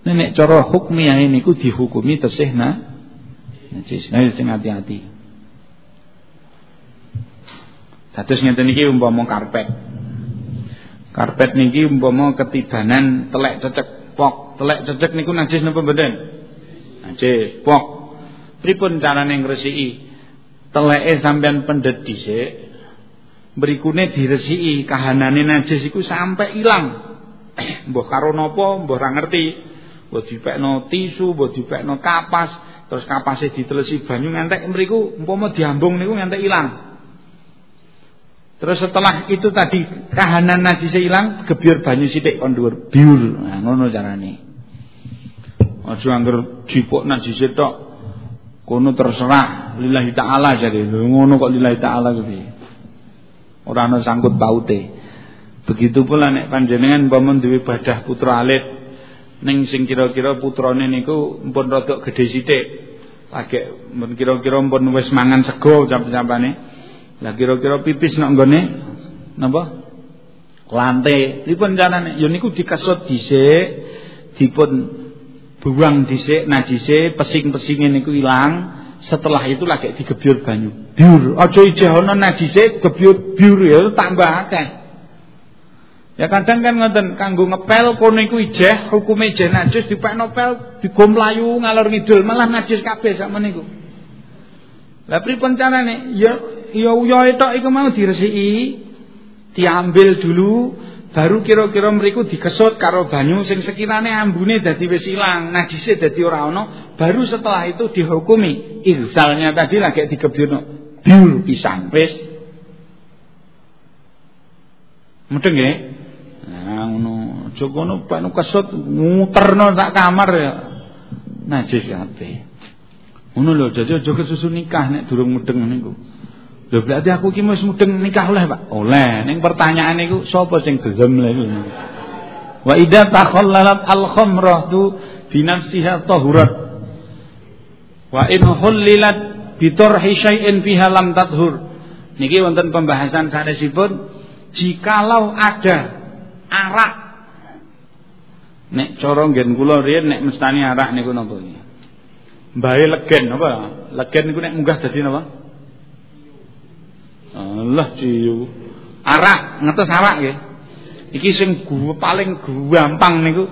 Nek cara hukmiahe niku dihukumi tesih na najis. Nah sing hati-hati. Dados ngeten iki umpama karpet. Karpet niki umpama ketibanan telek cecek pok. Telek cecek niku najis napa mboten? Najis, pok. Pripun carane ngresiki? Teleke sampean pendet dhisik. Berikune diresiki kahanane najis iku sampai ilang. mbah karo napa, mbah ora ngerti. Mbah dipekno tisu, mbah dipekno kapas, terus kapase ditelesi banyu ngantek mriku umpama diambung niku ngantek ilang. Terus setelah itu tadi kahanan najis hilang, gebyur banyu sithik kon dhuwur, biur. Nah, ngono carane. Aja angger jipuk najis tok. Kono terserah lillahi taala jadi. Ngono kok lillahi taala kuwi. Ora ana sangkut paute. Begitu pula nek panjenengan umpama duwe badah putra alit ning sing kira-kira putrane niku mpun rada gedhe sithik. Lagi mpun kira-kira mpun wis mangan sego jam-jampane. Lah kira-kira pipis nak nggone napa? Lantai. Pripun carane? Ya niku dikesut dhisik, dipun buang dhisik najise, pesing-pesinge niku ilang. Setelah itu lagi digebyur banyu. Biur. Aja ijeh ana najise gebyur biur ya tambah akeh. Ya kadang kan ngoten kanggo ngepel kono iku ijeh, hukume ijeh najis dipekno pel digo mlayu ngalor ngidul malah najis kabeh sak meniku. Lah pripun carane? Ya ya uyohe tok iku mau diresiki, diambil dulu, baru kira-kira mriku dikesut karo banyu sing sekirane ambune dadi wis ilang, najise dadi ora ana, baru setelah itu dihukumi. Irsalnya tadi lagi dikebyurno biul pisan wis. Mudeng nggih? Nah ngono, aja ngono pak kesut muterno sak kamar ya. Najis kabeh. Ngono lho, jadi aja kesusu nikah nek durung mudeng niku. Lho berarti aku ki wis mudeng nikah oleh, Pak? Oleh. Ning pertanyaan niku sapa sing gelem lha iku. Wa idza takhallalat al-khamrah tu fi nafsiha tahurat. Wa in hullilat bi tarhi syai'in fiha lam tathur. Niki wonten pembahasan sanesipun jikalau ada arak nek cara nggen kula riyen nek mestani arak niku napa iki? Mbahe legen apa? Legen niku nek munggah dadi napa? Allah ciyu. Arak, ngetes arak nggih. Iki sing gua paling gampang niku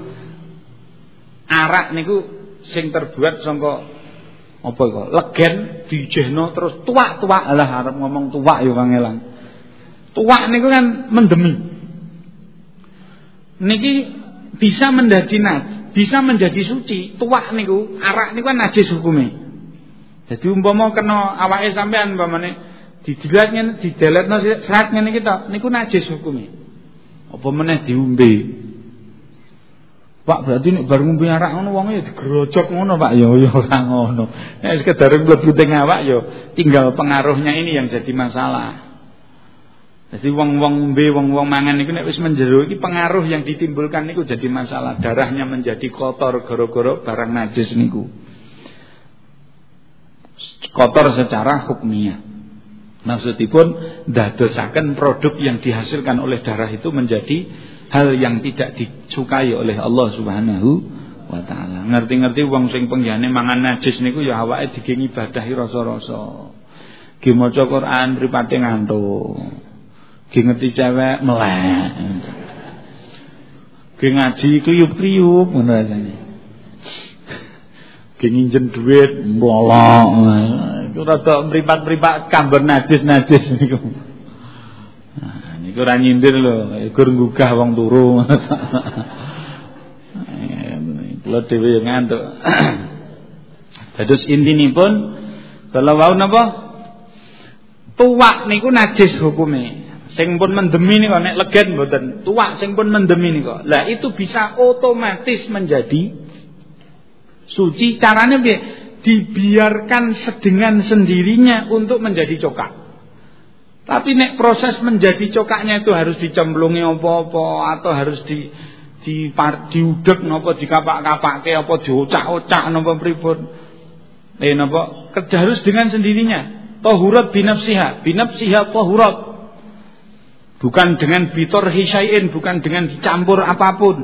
arak niku sing terbuat saka apa kok legen dijehno terus tuak-tuak lah arep ngomong tuak ya kangelan. Tuak niku kan mendemi. Niki bisa menjadi najis, bisa menjadi suci. Tuak niku, arak niku kan najis hukume. Jadi umpama kena awake sampean umpamane didilatnya dideletno serat ngene iki tok niku najis hukume. Apa meneh diombe. Pak berarti nek bar ngombe arak ngono wong ya digerojok ngono Pak ya ya ora ngono. Nek sekedar mlebu teng awak ya tinggal pengaruhnya ini yang jadi masalah. Jadi wong-wong ngombe wong-wong mangan niku nek wis menjero iki pengaruh yang ditimbulkan niku jadi masalah. Darahnya menjadi kotor gara-gara barang najis niku. Kotor secara hukmiyah. Maksudipun dadosaken produk yang dihasilkan oleh darah itu menjadi hal yang tidak disukai oleh Allah Subhanahu wa taala. Ngerti-ngerti wong sing penggane mangan najis niku ya awake digengi ibadahi rasa-rasa. Ki maca Quran mripate ngantuk. Ki ngerti cewek melek. Ki ngaji kriup-kriup ngono rasane. Ki nginjen dhuwit mlolok. Iku rada mripat-mripat kamber najis-najis niku. Nah, Iku ora nyindir lho, gur nggugah wong turu. Kula dhewe yo ngantuk. Dados intinipun kalau wau napa? Tuwak niku najis hukume. Sing pun mendemi nika nek legen mboten. Tuwak sing pun mendemi nika. Lah itu bisa otomatis menjadi suci. Caranya piye? Dibiarkan sedengan sendirinya untuk menjadi cokak. Tapi nek proses menjadi cokaknya itu harus dicemplungi apa-apa atau harus di di diudek napa dikapak-kapake apa diocak-ocak napa pripun. Eh napa harus dengan sendirinya. Tahurat binafsiha, binafsiha tahurat. Bukan dengan bitor hisain, bukan dengan dicampur apa pun.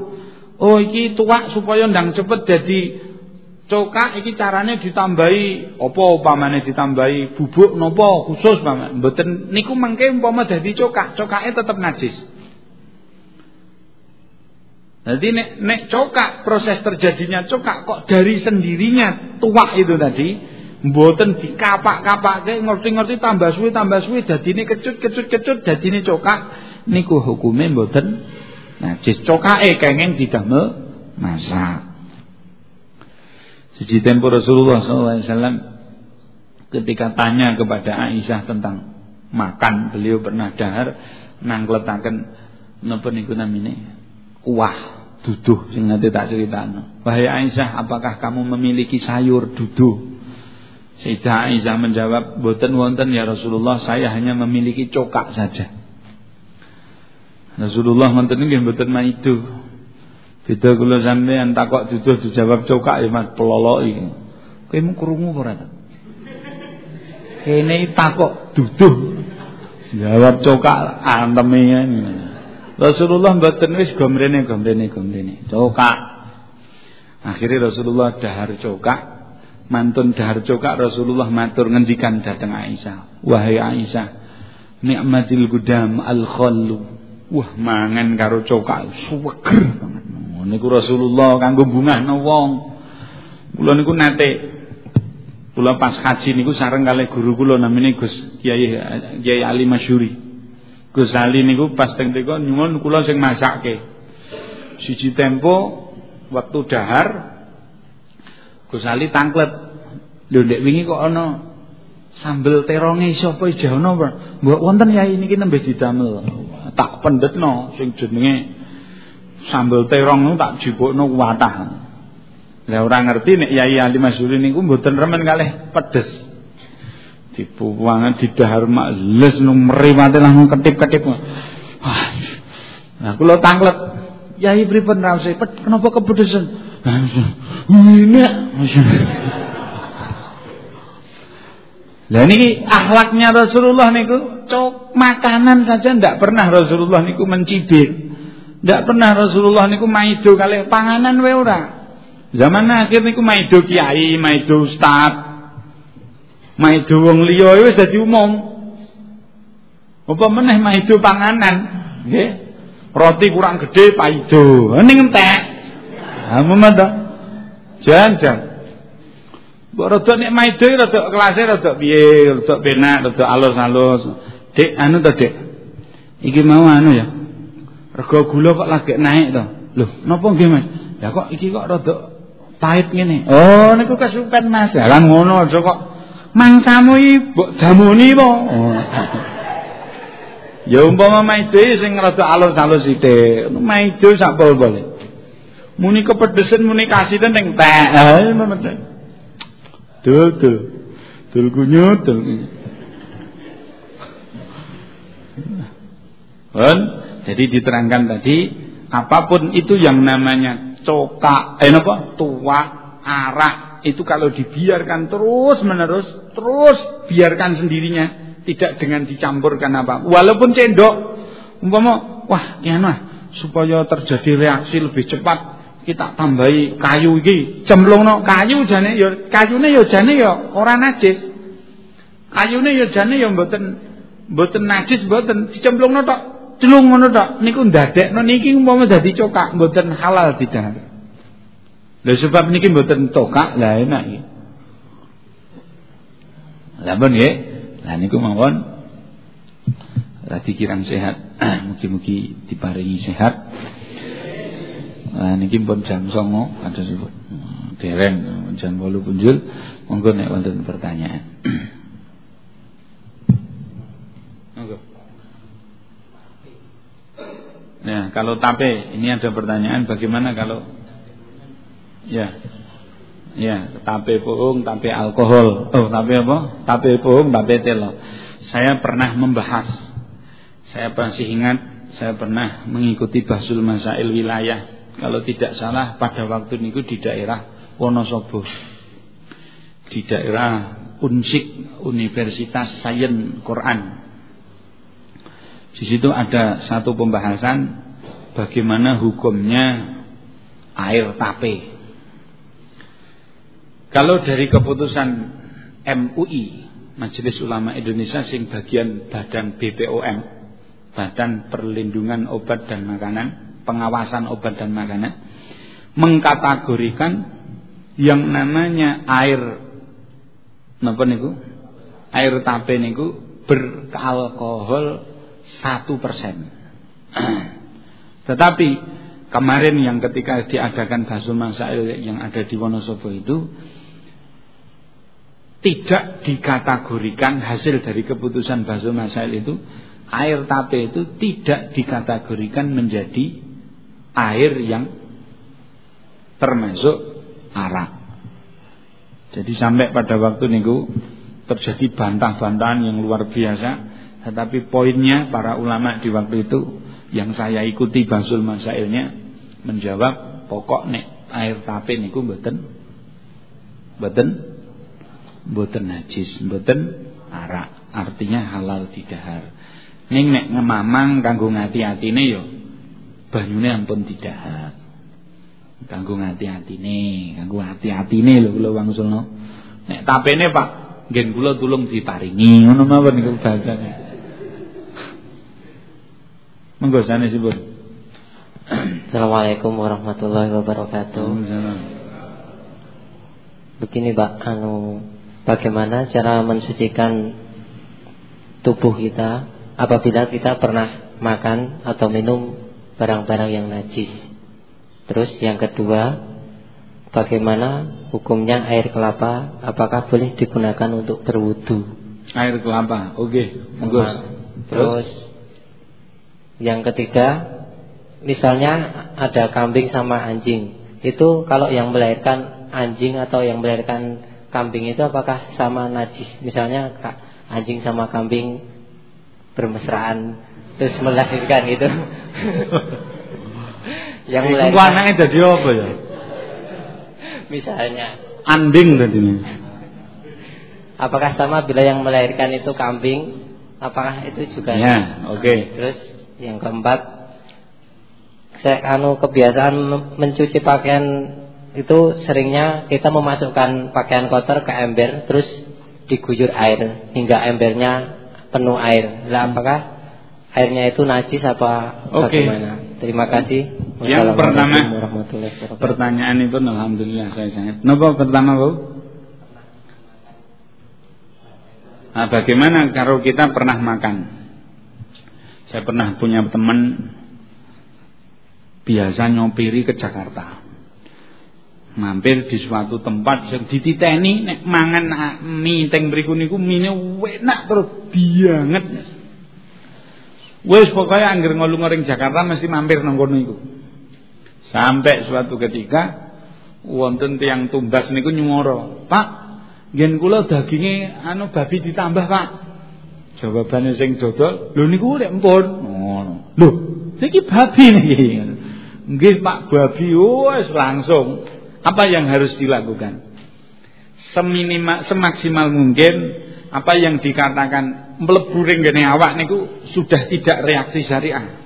Oh iki tuak supaya ndang cepet jadi Cokak iki carane ditambahi apa upamane ditambahi bubuk napa khusus paman. Mboten niku mengke umpama dadi cokak, cokake tetep najis. Jadi nek nek cokak proses terjadinya cokak kok dari sendirinya tuak itu tadi mboten dikapak-kapake ngerti-ngerti tambah suwi tambah suwi dadine kecut kecut kecut dadine cokak niku hukume mboten najis cokake kenging didamel masak. Siji tempo Rasulullah SAW ketika tanya kepada Aisyah tentang makan, beliau pernah dahar nangletaken napa niku namine kuah duduh sing nanti tak critakno. Wahai Aisyah, apakah kamu memiliki sayur duduh? Sayyidah Aisyah menjawab, "Boten wonten ya Rasulullah, saya hanya memiliki cokak saja." Rasulullah ngoten nggih mboten maidu. Beda kula sampean takok duduh dijawab cokak ya Mas peloloki. Kowe mung krungu ora? Kene takok duduh. Jawab cokak anteme Rasulullah mboten wis gomrene gomrene gomrene. Cokak. Akhirnya Rasulullah dahar cokak, mantun dahar cokak Rasulullah matur ngendikan datang Aisyah. Wahai Aisyah, nikmatil gudam al khallu. Wah mangan karo cokak suweger niku Rasulullah kanggo bungahno wong. Kula niku nate kula pas haji niku sareng kali guru kula namine Gus Kiai Kiai Ali Masyuri. Gus Ali niku pas teng teko nyuwun kula sing masakke. Siji tempo waktu dahar Gus Ali tangklet. Lho wingi kok ana sambel teronge sapa ijono mbok wonten yai niki nembe didamel tak pendetno sing jenenge sambel terong niku tak jupukno kuwatah. Lah ora ngerti nek Yai Ali Masyuri niku mboten remen kalih pedes. Dibuwangan didahar mak les nu mriwate langsung ketip-ketip. Nah kula tanglet. Yai pripun raose? Kenapa kepedesan? Ini Lah niki akhlaknya Rasulullah niku cok makanan saja ndak pernah Rasulullah niku mencibir. Tidak pernah Rasulullah niku maido kali panganan wae ora. Zaman akhir niku maido kiai, maido ustad. Maido wong liya wis dadi umum. Apa meneh maido panganan, nggih. Roti kurang gede paido. Ning entek. Ha mumet to. Jan-jan. Mbok rada nek maido rada kelase rada piye, rada penak, rada alus-alus. Dik anu to, Dik. Iki mau anu ya. Rego gula kok lagi naik to. Loh, napa nggih Mas? Ya kok iki kok rada pahit ngene. Oh, niku kesupen Mas. Jalan ngono aja kok mangsamu iki mbok jamuni po. Ya umpama maide sing rada alus-alus sithik. Maide sak pol-pole. Muni kepedesen muni kasiten ning tek. Ha, ngono tek. Dul dul. Dul kunyut dul. Kan jadi diterangkan tadi apa pun itu yang namanya coka, eh apa? Tua, arak itu kalau dibiarkan terus menerus, terus biarkan sendirinya, tidak dengan dicampurkan apa. Walaupun cendok, umpama wah kiana supaya terjadi reaksi lebih cepat kita tambahi kayu iki cemplungno kayu jane ya kayune ya jane ya ora najis kayune ya jane ya mboten mboten najis mboten dicemplungno tok celung ngono tok niku ndadekno niki umpama dadi cokak mboten halal tidak. Lha sebab niki mboten cokak lah enak iki. Lah pun nggih. Lah niku mawon kirang sehat, mugi-mugi diparingi sehat. Nah niki pun jam songo ada sebut dereng jam bolu punjul. Monggo nek wonten pertanyaan. Monggo. Nah, kalau tape, ini ada pertanyaan bagaimana kalau ya. Ya, tape puung, tape alkohol. Oh, tape apa? Tape puung, tape telo. Saya pernah membahas. Saya masih ingat saya pernah mengikuti Basul Masail wilayah kalau tidak salah pada waktu itu di daerah Wonosobo. Di daerah Unsik Universitas Sains Quran. Di situ ada satu pembahasan bagaimana hukumnya air tape. Kalau dari keputusan MUI Majelis Ulama Indonesia sing bagian badan BPOM Badan Perlindungan Obat dan Makanan Pengawasan Obat dan Makanan Mengkategorikan Yang namanya air Napa niku? Air tape niku beralkohol satu persen. Tetapi kemarin yang ketika diadakan Basul Masail yang ada di Wonosobo itu tidak dikategorikan hasil dari keputusan Basul Masail itu air tape itu tidak dikategorikan menjadi air yang termasuk arak. Jadi sampai pada waktu niku terjadi bantah-bantahan yang luar biasa, tetapi poinnya para ulama di waktu itu yang saya ikuti Basul Masailnya menjawab pokok nek air tape niku mboten mboten mboten najis, mboten arak. Artinya halal didahar. Ning nek ngemamang kanggo ngati-atine yo banyune ampun didahar. Kanggo ngati-atine, kanggo hati-atine lho kula wangsulno. Nek tapene Pak, ngen kula tulung diparingi, ngono mawon niku bahasane. Monggo sanesipun. Assalamualaikum warahmatullahi wabarakatuh. Begini Pak, anu bagaimana cara mensucikan tubuh kita apabila kita pernah makan atau minum barang-barang yang najis. Terus yang kedua, bagaimana hukumnya air kelapa apakah boleh digunakan untuk berwudu? Air kelapa. Oke, okay. Terus yang ketiga, misalnya ada kambing sama anjing. Itu kalau yang melahirkan anjing atau yang melahirkan kambing itu apakah sama najis? Misalnya anjing sama kambing bermesraan terus melahirkan itu. yang melahirkan anaknya jadi apa ya? Misalnya anding tadi Apakah sama bila yang melahirkan itu kambing? Apakah itu juga? Ya, oke. Okay. Terus yang keempat, saya anu kebiasaan mencuci pakaian itu seringnya kita memasukkan pakaian kotor ke ember terus diguyur air hingga embernya penuh air. Lah apakah airnya itu najis apa okay. bagaimana? Terima kasih. Yang pertama pertanyaan itu alhamdulillah saya sangat. Napa pertama Bu? Nah, bagaimana kalau kita pernah makan? Saya pernah punya teman biasa nyopiri ke Jakarta mampir di suatu tempat yang dititeni nek mangan mie teng mriku niku mine enak terus banget. Wis pokoknya angger ngolong ring Jakarta mesti mampir nang kono iku. Sampai suatu ketika wonten tiang tumbas niku nyuwara, "Pak, ngen kula daginge anu babi ditambah, Pak." Jawabane sing dodol, "Lho niku lek empun." Ngono. "Lho, niki babi niki." Nggih, Pak, babi wis langsung apa yang harus dilakukan? Seminima, semaksimal mungkin apa yang dikatakan mlebu ring gene awak niku sudah tidak reaksi syariah.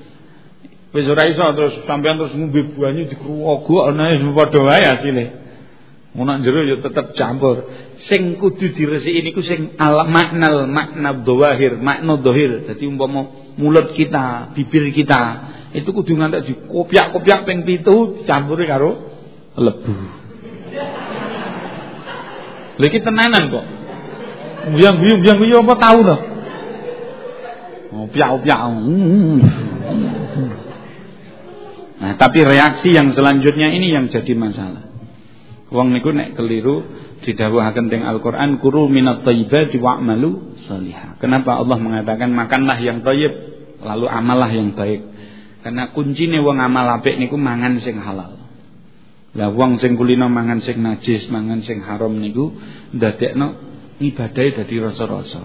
Wis ora iso terus sampean terus ngombe banyu dikruwogo ana wis padha wae asile. Mun jero ya tetep campur. Sing kudu diresiki niku sing al maknal makna dhawahir, makna dhahir. Dadi umpama mulut kita, bibir kita itu kudu ngantek dikopiak-kopiak ping 7 dicampuri karo lebu. Lha iki tenanan kok. Buyang-buyung buyang-buyung apa tahu to? Oh, piak-piak. Nah, tapi reaksi yang selanjutnya ini yang jadi masalah. Wong niku nek keliru didhawuhaken teng Al-Qur'an kuru minat thayyibati wa'malu salihah. Kenapa Allah mengatakan makanlah yang thayyib lalu amalah yang baik? Karena kuncine wong amal apik niku mangan sing halal. Lah wong sing kulino mangan sing najis, mangan sing haram niku ndadekno ibadahe dadi rasa-rasa.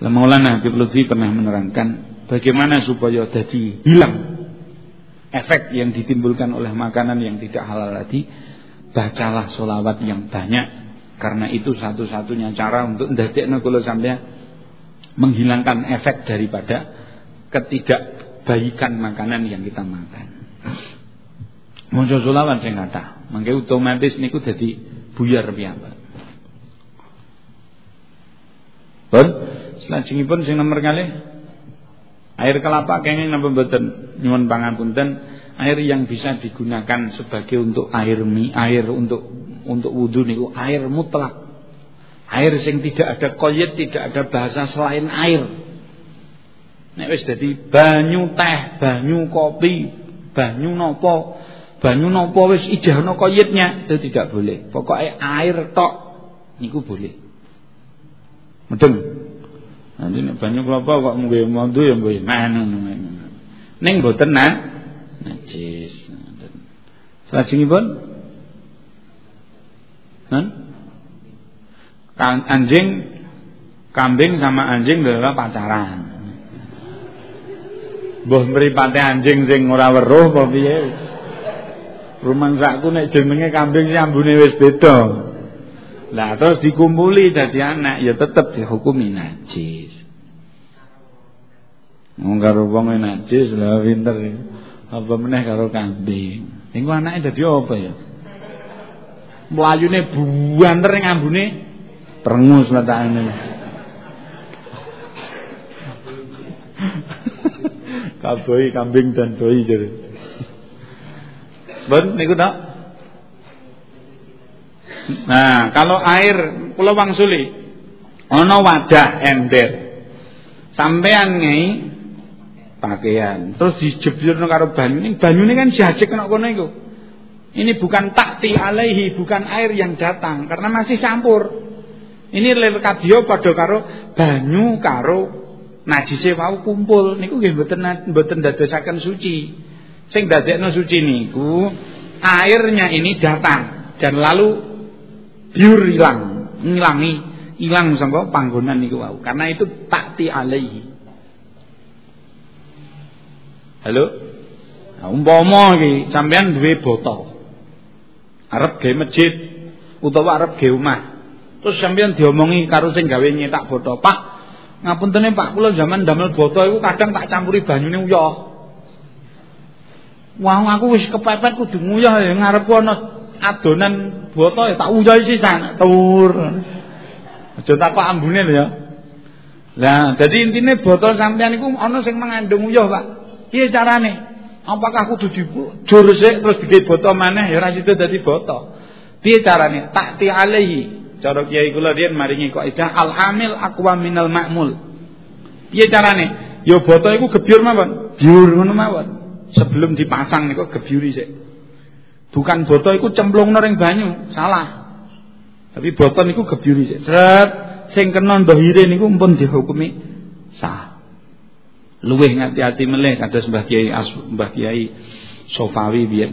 Lah Maulana Habib Lutfi pernah menerangkan bagaimana supaya dadi hilang efek yang ditimbulkan oleh makanan yang tidak halal tadi. Bacalah solawat yang banyak karena itu satu-satunya cara untuk ndadekno sampeyan menghilangkan efek daripada ketidakbaikan makanan yang kita makan. Maca selawat sing kathah. Mangke otomatis niku dadi buyar piyambak. Pun salajengipun sing nomor kali air kelapa kenging napa mboten nyuwun pangapunten air yang bisa digunakan sebagai untuk air mi air untuk untuk wudu niku air mutlak air sing tidak ada koyet tidak ada bahasa selain air nek wis dadi banyu teh banyu kopi banyu nopo banyu nopo wis ijahno koyitnya itu tidak boleh. Pokoknya air tok niku boleh. Mudeng. Nanti nek banyu kelapa kok munggo mandu ya mboten mana Ning mboten nah najis. Salajengipun Nan? Anjing kambing sama anjing adalah pacaran. Mbah mripate anjing sing ora weruh apa piye? Rumangsakku nek jenenge kambing sing ambune wis beda. Lah terus dikumpuli dadi anak ya tetep dihukumi najis. Wong karo wong najis lah pinter. Apa meneh karo kambing. Engko anake dadi apa ya? Mlayune buanter ning ambune perengus letakane. Kaboi kambing dan doi jadi. Ben niku tak. Nah, kalau air kula wangsuli ana wadah ember. Sampean ngei pakaian, terus dijebirno karo banyu. Ini banyu ini kan jajek kena kono iku. Ini bukan takti alaihi, bukan air yang datang karena masih campur. Ini lir kadya padha karo banyu karo najise wau kumpul niku nggih mboten mboten dadosaken suci. Sing dadekno suci niku airnya ini datang dan lalu biur hilang, ngilangi, hilang sangka panggonan niku wau. Karena itu takti alaihi. Halo? Nah, umpama iki sampean duwe botol. Arep gawe masjid utawa arep gawe omah. Terus sampean diomongi karo sing gawe nyetak botol, "Pak, ngapuntene Pak, kula zaman damel botol iku kadang tak campuri banyune uyah." Wah aku wis kepepet kudu nguyah ya ngarepku ana adonan boto ya tak uyah sisan tur. Aja tak kok ambune lho ya. Lah, dadi intine botol sampean iku ana sing mengandung uyah, Pak. Piye carane? Apakah kudu dijur sik terus digawe botol maneh ya ora sida dadi botol. Piye carane? Takti alaihi. Cara kiai kula riyen maringi kaidah al amil aqwa minal ma'mul. Piye carane? Ya botol iku gebyur mawon. Biur ngono mawon sebelum dipasang niku gebyuri sik. Bukan botol iku cemplungno ning banyu, salah. Tapi botol niku gebyuri sik. Sret sing kena ndhire niku pun dihukumi sah. Luwih ngati-ati meleh kados Mbah Kiai Mbah Kiai Sofawi biyen.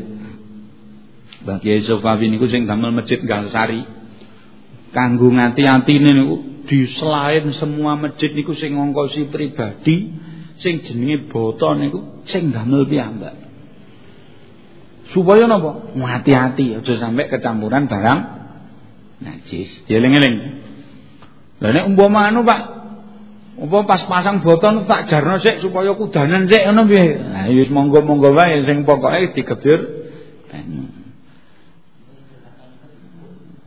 Mbah Kiai Sofawi niku sing damel masjid Galsari. Kanggo ngati-atine niku di selain semua masjid niku sing ngongkosi pribadi sing jenenge boto niku sing damel piyambak. Supaya napa? Hati-hati aja sampai kecampuran barang najis. Dieling-eling. Lah nek umpama anu Pak, apa pas pasang boton tak jarno sik supaya kudanan sik ngono piye? Lah wis monggo-monggo wae sing pokoke digebir banyu.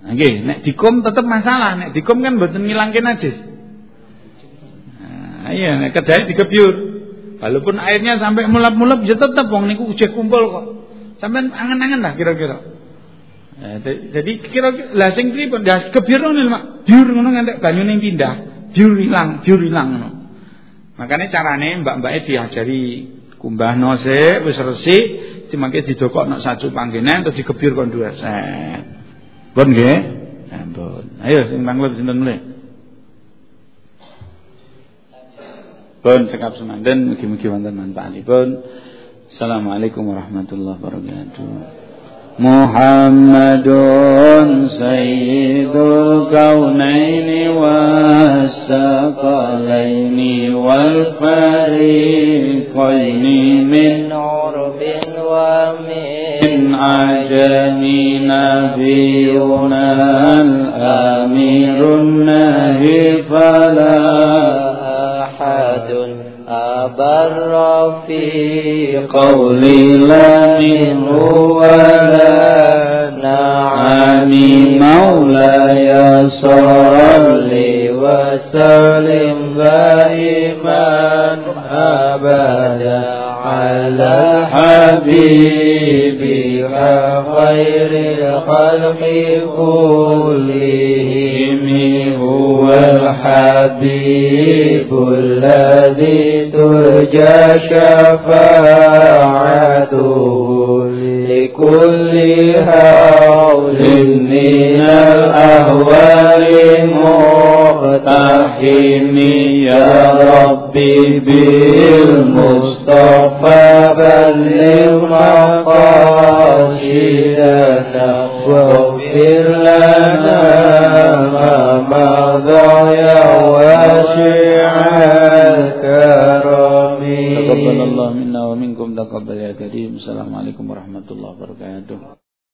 Nggih, nek dikum tetep masalah, nek dikum kan mboten ngilangke najis. Nah, iya nek kedai digebyur. Walaupun airnya sampai mulap-mulap ya tetap wong niku ujek kumpul kok. Sampai angen-angen lah kira-kira. Ya, jadi kira-kira lah sing pripun dah kebyur ngono Mak. Biur ngono ngantek banyune pindah. Biur ilang, biur ilang ngono. Makanya carane mbak-mbaknya diajari kumbah nose wis resik dimangke didokokno saju panggenan terus digebir kon set. Pun nggih? Ampun. Ayo sing manglet sinten mulai. Pun cekap semanten mugi-mugi wonten manfaatipun. Assalamualaikum warahmatullahi wabarakatuh. محمد سيد الكونين والثقلين والفريقين من عرب ومن عجم نبينا الأمير النهي فلا أحد أبر في قولي لا منه ولا نعم مولاي صل وسلم دائما أبدا على حبيبك خير الخلق كلهم. هو الحبيب الذي ترجى شفاعته. لكل هول من الأهوال مقتحم يا ربي بالمصطفى بلغ مقاصدنا واغفر لنا ما مضى يا واسع الكرم تقبل الله منا ومنكم تقبل يا كريم السلام عليكم ورحمة الله وبركاته.